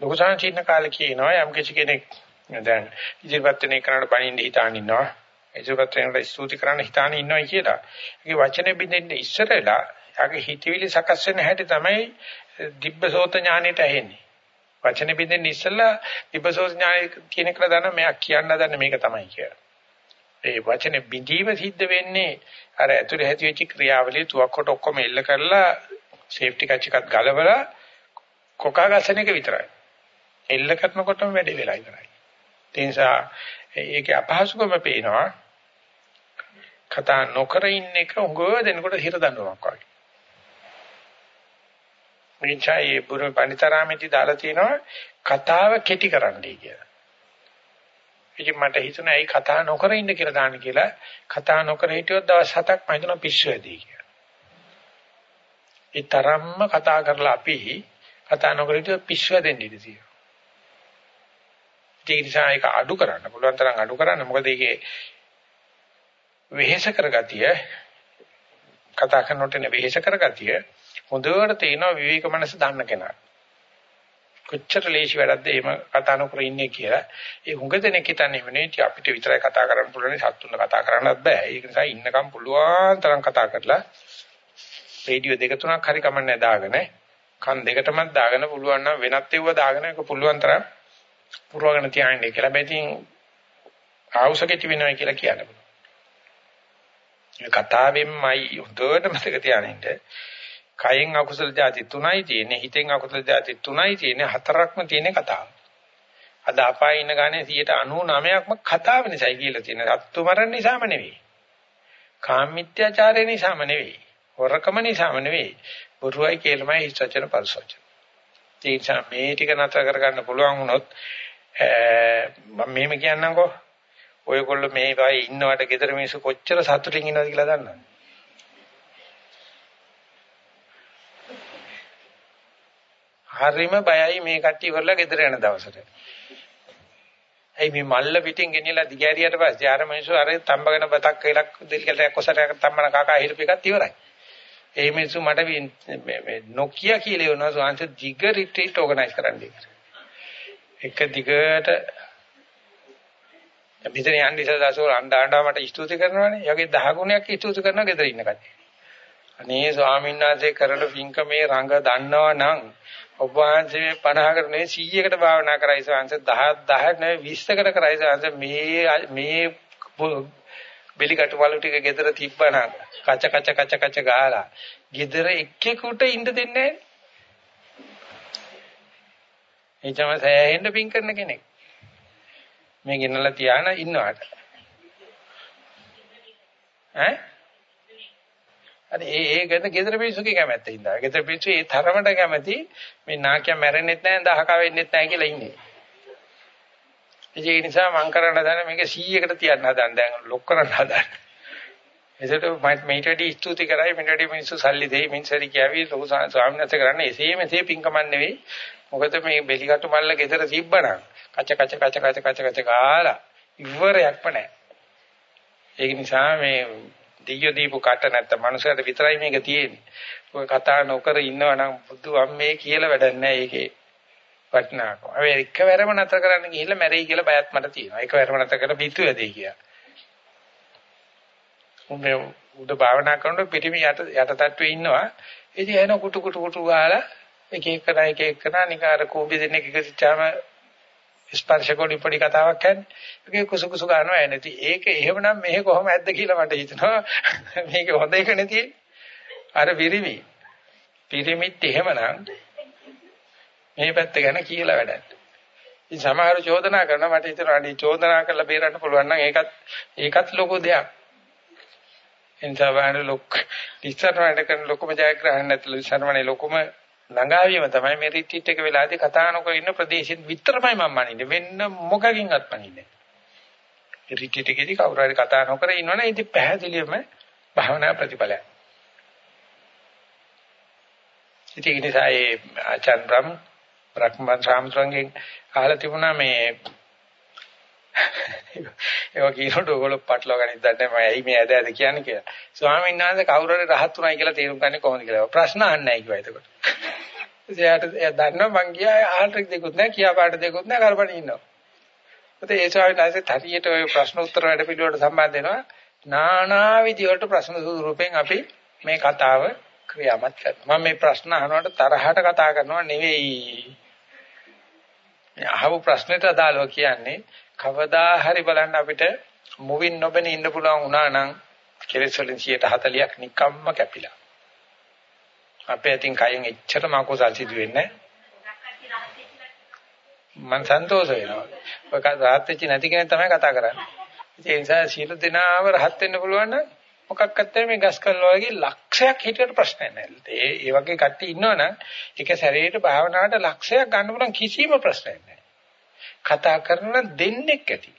ලෝකසාන චින්න කාලේ කියනවා යම් කිසි කෙනෙක් දැන් ඉදිරිපත් වෙන එකනට බණින්න හිතාන ඉන්නවා. ඉදිරිපත් වෙනට ස්තුති කරන්න හිතාන ඉන්නවා කියලා. ඒකේ වචනේ බින්දෙන්න ඉස්සර වෙලා යාගේ හිතවිලි සකස් වෙන හැටි තමයි දිබ්බසෝත ඥානෙට ඇහෙන්නේ. වචනේ බින්දෙන්න ඉස්සලා දිබ්බසෝත ඥානෙ කියන එක දන්න මෙයා කියන්න දන්න මේක තමයි කියලා. ඒ වචනේ බිඳීම සිද්ධ වෙන්නේ අර ඇතුලේ ඇති වෙච්ච ක්‍රියාවලිය තුවක්කොට ඔක්කොම එල්ල කරලා සේෆ්ටි කච් එකක් ගලවලා කොකා ගසන එක විතරයි. එල්ල කරනකොටම වැඩේ වෙලා ඉවරයි. ඒ නිසා ඒකේ අපහසුකම පේනවා. කතා නොකර ඉන්න එක උගව දෙනකොට හිර දඬුවමක් වගේ. මිනිස්සයි බුරු පණිතරාමෙති දාලා තිනවා කතාව කෙටි කරන්නයි කියලා. ඉතින් මට හිතුණා ඒ කතා නොකර ඉන්න කියලා දාන්න කියලා. කතා නොකර හිටියොත් දවස් හතක් මම හිතනවා පිස්සු ඇදී කියලා. ඒ තරම්ම කතා කරලා අපි කතා නොකර හිටියොත් පිස්සු ඇදෙන්න ඉඩ තියෙනවා. ඒ නිසා ඒක අඩු කරන්න පුළුවන් තරම් අඩු කරන්න. මොකද ඒකේ වෙහෙස කරගතිය කතා කරනකොට නේ වෙහෙස කරගතිය හොඳට තේනවා විවේක මනස දන්න කෙනා. කොච්චර ලේසි වැඩක්ද එහෙම කතා නොකර ඉන්නේ කියලා. ඒ හුඟ දෙනෙක් හිතන්නේ වෙන්නේ අපිට විතරයි කතා කරන්න පුළුවන් සත්තුන්ව කතා කරන්නත් බෑ. ඒක නිසා ඉන්නකම් පුළුවන් තරම් කතා කරලා රේඩියෝ දෙක තුනක් හරි කමන්නේ දාගෙන කන් දෙකටමත් දාගෙන පුළුවන් නම් වෙනත් ඒවා දාගෙන ඒක පුළුවන් තරම් පුරවගෙන තියාන්නේ කියලා. හැබැයි ඉතින් ආවුසකෙටි වෙනවා කියලා කියන්න පුළුවන්. මේ කතාවෙන්මයි හොඳට මතක තියාගන්න. කයෙන් අකුසල જાති තුනයි තියෙන්නේ හිතෙන් අකුසල જાති තුනයි තියෙන්නේ හතරක්ම තියෙන කතාව. අද අපායේ ඉන්න ගානේ 99%ක්ම කතාව නිසායි කියලා තියෙන. සත්තු මරණ නිසාම නෙවෙයි. කාමීත්‍යාචාරය නිසාම නෙවෙයි. හොරකම නිසාම නෙවෙයි. බොරුවයි කියලාමයි හිස්වචන පරිසවචන. ඒ නිසා මේ ටික නතර කරගන්න පුළුවන් වුණොත් මම මෙහෙම කියන්නම්කෝ. ඔයගොල්ලෝ මේ වගේ ඉන්නවට ගෙදර මිනිස්සු කොච්චර සතුටින් ඉන්නවද කියලා දන්නවද? හරිම බයයි මේ කට්ටිය ඉවරලා ගෙදර යන දවසට. ඇයි මේ මල්ල පිටින් ගෙනියලා දිගෑරියට පස්සේ ආර මිනිස්සු අර තම්බගෙන බතක් කයිලක් දෙල්කලයක් කොසරයක් තම්බන කාකා හිරපු එකත් ඉවරයි. ඒ මිනිස්සු මට මේ මේ නොකිය කියලා වෙනවා සෝංශ දිග රිට්‍රීට් ඕගනයිස් කරන්න එක දිගට මෙතන යන්න ඉස්සලා දසෝල අඬ අඬ මට ස්තුති කරනවානේ. යගේ 10 ගුණයක් ස්තුති කරනවා ගෙදර ඉන්න කට්ටිය. අනේ ස්වාමීන් වහන්සේ කරන පින්කමේ රඟ දන්නවා නම් ඔබ වහන්සේ 50කට නෙවෙයි 100කට භාවනා කරයි සංස 10 10 නෙවෙයි 20කට කරයි සංස මේ මේ බෙලිකට වලු ටික ගෙදර තිබ්බනම් කච කච කච කච ගාලා ගෙදර එක්කෙකුට ඉන්න දෙන්නේ නැහැ. එචම සෑහෙන්න පින් කරන කෙනෙක්. මේ ගෙනලා තියාන ඉන්නවට. ඈ? අර ඒ ඒ ගැන ගෙදර පිස්සුගේ කැමැත්ත ඉඳලා. ගෙදර පිස්සු ඒ තරමට කැමැති මේ නාකිය මැරෙන්නෙත් නැහැ, දහක වෙන්නෙත් නැහැ කියලා ඉන්නේ. ඒ නිසා මං කරන්න දන්නේ මේක 100කට තියන්න හදන දැන් ලොක් කරන්න හදන. එසේට මයිට වැඩි ස්තුති කරයි මිට වැඩි මිනිස්සු සල්ලි දෙයි මිනිස්සරි කියාවි ලොකු ස්වාමීන් වහන්සේ කරන්නේ එසේ මෙසේ පිංකමක් නෙවෙයි. මොකද මේ බෙලිකටු මල්ල ගෙදර තිබ්බනම් කච කච කච කච කච කච ගාලා ඉවරයක්ම නැහැ. ඒක නිසා මේ දෙයියෝ දීපු කට නැත්නම් මනුස්සයට විතරයි මේක තියෙන්නේ. ඔය කතා නොකර ඉන්නවනම් බුදු අම්මේ කියලා වැඩක් නැහැ ඒකේ වටිනාකම. අපි එකවරම නතර කරන්න ගිහිල්ලා මැරෙයි කියලා බයත් මට තියෙනවා. එකවරම නතර කර පිටු ඇදේ කියලා. උඹේ උඩ භාවනා කරනකොට පිටිමි යට යට තට්ටුවේ ඉන්නවා. ඉතින් එන කුටු කුටු කුටු ගාලා එක එක කරා එක එක කරා නිකාර කෝපි දෙන්නෙක් එකසිච්චාම ස්පර්ශ කොඩි පොඩි කතාවක් කියන්නේ. ඒකේ කුසු කුසු ගන්නවා එන්නේ. ඉතින් ඒක එහෙමනම් මෙහෙ කොහොම ඇද්ද කියලා මට හිතෙනවා. මේක හොඳ එක නෙතියි. අර විරිමි. පිරිමිත් එහෙමනම් මේ පැත්ත ගැන කියලා වැඩක්. ඉතින් සමහර චෝදනා කරනවා මට හිතෙනවා අනේ චෝදනා කරලා බේරන්න පුළුවන් නම් ඒකත් ඒකත් ලොකු දෙයක්. එනිසා වහන ලොක් ඉස්සරහට කරන ලොකුම ජයග්‍රහණ නැත්නම් ඉස්සරහනේ ලොකුම ළඟාවීම තමයි මේ රිට්‍රීට් එක වෙලාදී කතා නොකර ඉන්න ප්‍රදේශෙත් විතරමයි මම මනින්නේ. වෙන්න මොකකින්වත් මනින්නේ නැහැ. රිට්‍රීට් එකේදී කවුරු හරි කතා නොකර ඉන්නවනේ ඉතින් පැහැදිලිවම භාවනා ප්‍රතිඵලයක්. ඉතින් ඒ නිසා ඒ ආචාර්ය බ්‍රහ්ම බ්‍රහ්මන් සාමතුන්ගෙන් අහලා තිබුණා මේ ඒක කියනකොට ඔයගොල්ලෝ පටලවා ගන්න ඉදන්නේ මම ඇයි මේ ඇද ඇද කියන්නේ කියලා. ස්වාමීන් වහන්සේ කවුරු හරි රහත් උනායි කියලා තේරුම් ගන්නේ කොහොමද කියලා. ප්‍රශ්න අහන්නේ නැහැ කිව්වා එතකොට. එයාට එයා දන්නවා මං ගියා ආල්ට්‍රික් දෙකුත් නැහැ කියා පාට දෙකුත් නැහැ කරපණ ඉන්නවා. ඒත් ඒ ස්වාමීන් වහන්සේ හරියට ඔය ප්‍රශ්න උත්තර වැඩ පිළිවෙලට සම්බන්ධ වෙනවා. නානා විදියට ප්‍රශ්න ස්වරූපෙන් අපි මේ කතාව ක්‍රියාමත් කරනවා. මම මේ ප්‍රශ්න අහනකොට තරහට කතා කරනවා නෙවෙයි. අහපු ප්‍රශ්නෙට අදාළව කියන්නේ කවදා හරි බලන්න අපිට මුවින් නොබෙන ඉන්න පුළුවන් වුණා නම් කෙලෙස් වලින් 140ක් නිකම්ම කැපිලා. අපේ අතින් කයෙන් එච්චර මාකෝසල් සිදු වෙන්නේ මම සන්තෝෂ වෙනවා. ඔක රහත් වෙච්ච නැති කෙනෙක් තමයි කතා කරන්නේ. ඒ නිසා සියලු දෙනාම රහත් වෙන්න පුළුවන් නම් මොකක්වත් මේ ගස් කල්ල වගේ ලක්ෂයක් හිටියට ප්‍රශ්නයක් නැහැ. ඒ ඒ වගේ කට්ටිය ඉන්නවනම් එක සැරේට භාවනාවට ලක්ෂයක් ගන්න පුළුවන් කිසිම ප්‍රශ්නයක් නැහැ. කතා කරන දෙන්නෙක් ඇති.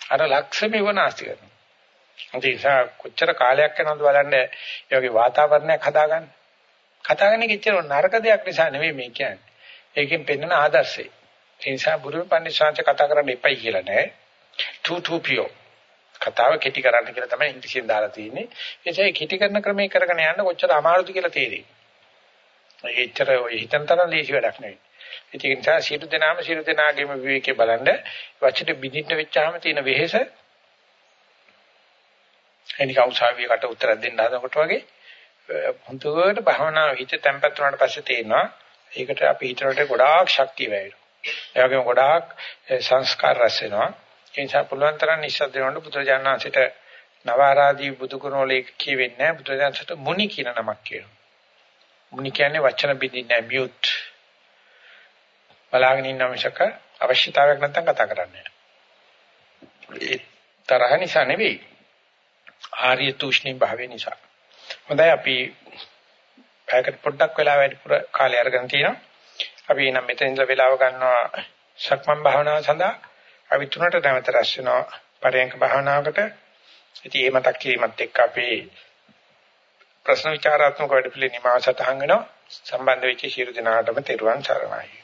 අර ලක්ෂෙම විනාශ කරනවා. ඒ නිසා කොච්චර කාලයක් යනවද බලන්න ඒ වගේ වාතාවරණයක් හදාගන්න. කතා කරන එක ඉච්චර නරක දෙයක් නිසා නෙමෙයි මේ කියන්නේ. ඒකෙන් පෙන්වන ආදර්ශය. ඒ නිසා බුදුම පන්සිංශ කතා කරන්න එපයි කියලා නෑ. two two pure. කතාව කෙටි කරන්න කියලා තමයි ඉංග්‍රීසියෙන් දාලා තියෙන්නේ. ඒ නිසා කෙටි කරන ක්‍රමයේ කරගෙන යන්න කොච්චර අමාරුද කියලා තේරෙයි. ඒච්චර ඔය හිතන තරම් ලේසි වැඩක් නෙවෙයි. ඒක නිසා සියලු දෙනාම සියලු දෙනාගේම විවේකේ බලන්න වචන බිඳින්න වෙච්චාම තියෙන වෙහෙස එනික උසාවියකට උත්තර දෙන්න හදනකොට වගේ හුදුවට භවනා හිත තැම්පත් වුණාට පස්සේ තේනවා ඒකට අපි හිතනට ගොඩාක් ශක්තිය වැයෙනවා. ඒ වගේම ගොඩාක් සංස්කාර රැස් වෙනවා. ඒ නිසා පුළුවන් තරම් නිශ්ශබ්ද වෙනකොට බුදුරජාණන්සේට නවාරාදී බුදුගුණෝලේ කියවෙන්නේ නැහැ. බුදුරජාණන්සේට මුනි කියන නමක් කියනවා. මුනි කියන්නේ වචන බින්දින්නේ නැහැ මියුට්. බලාගෙන ඉන්න මිසක අවශ්‍යතාවයක් නැත්නම් කතා කරන්නේ නැහැ. ඒ තරහ නිසා නෙවෙයි. ආර්ය තුෂ්ණි භාවය නිසා. හොඳයි අපි පැයකට පොඩ්ඩක් වෙලා වැඩිපුර කාලය අරගෙන තිනවා. අපි එනම් මෙතන ඉඳලා වෙලාව ගන්නවා සක්මන් භාවනාව සඳහා. අපි තුනට නැවත රැස් වෙනවා පරයන්ක භාවනාවකට. ඉතින් මේ මතක් කිරීමත් එක්ක අපි ප්‍රශ්න විචාරාත්මක වැඩපිළිවෙල නිමාව සටහන් වෙනවා. සම්බන්ධ වෙච්ච ශිරු දිනාටම තෙරුවන් සරණයි.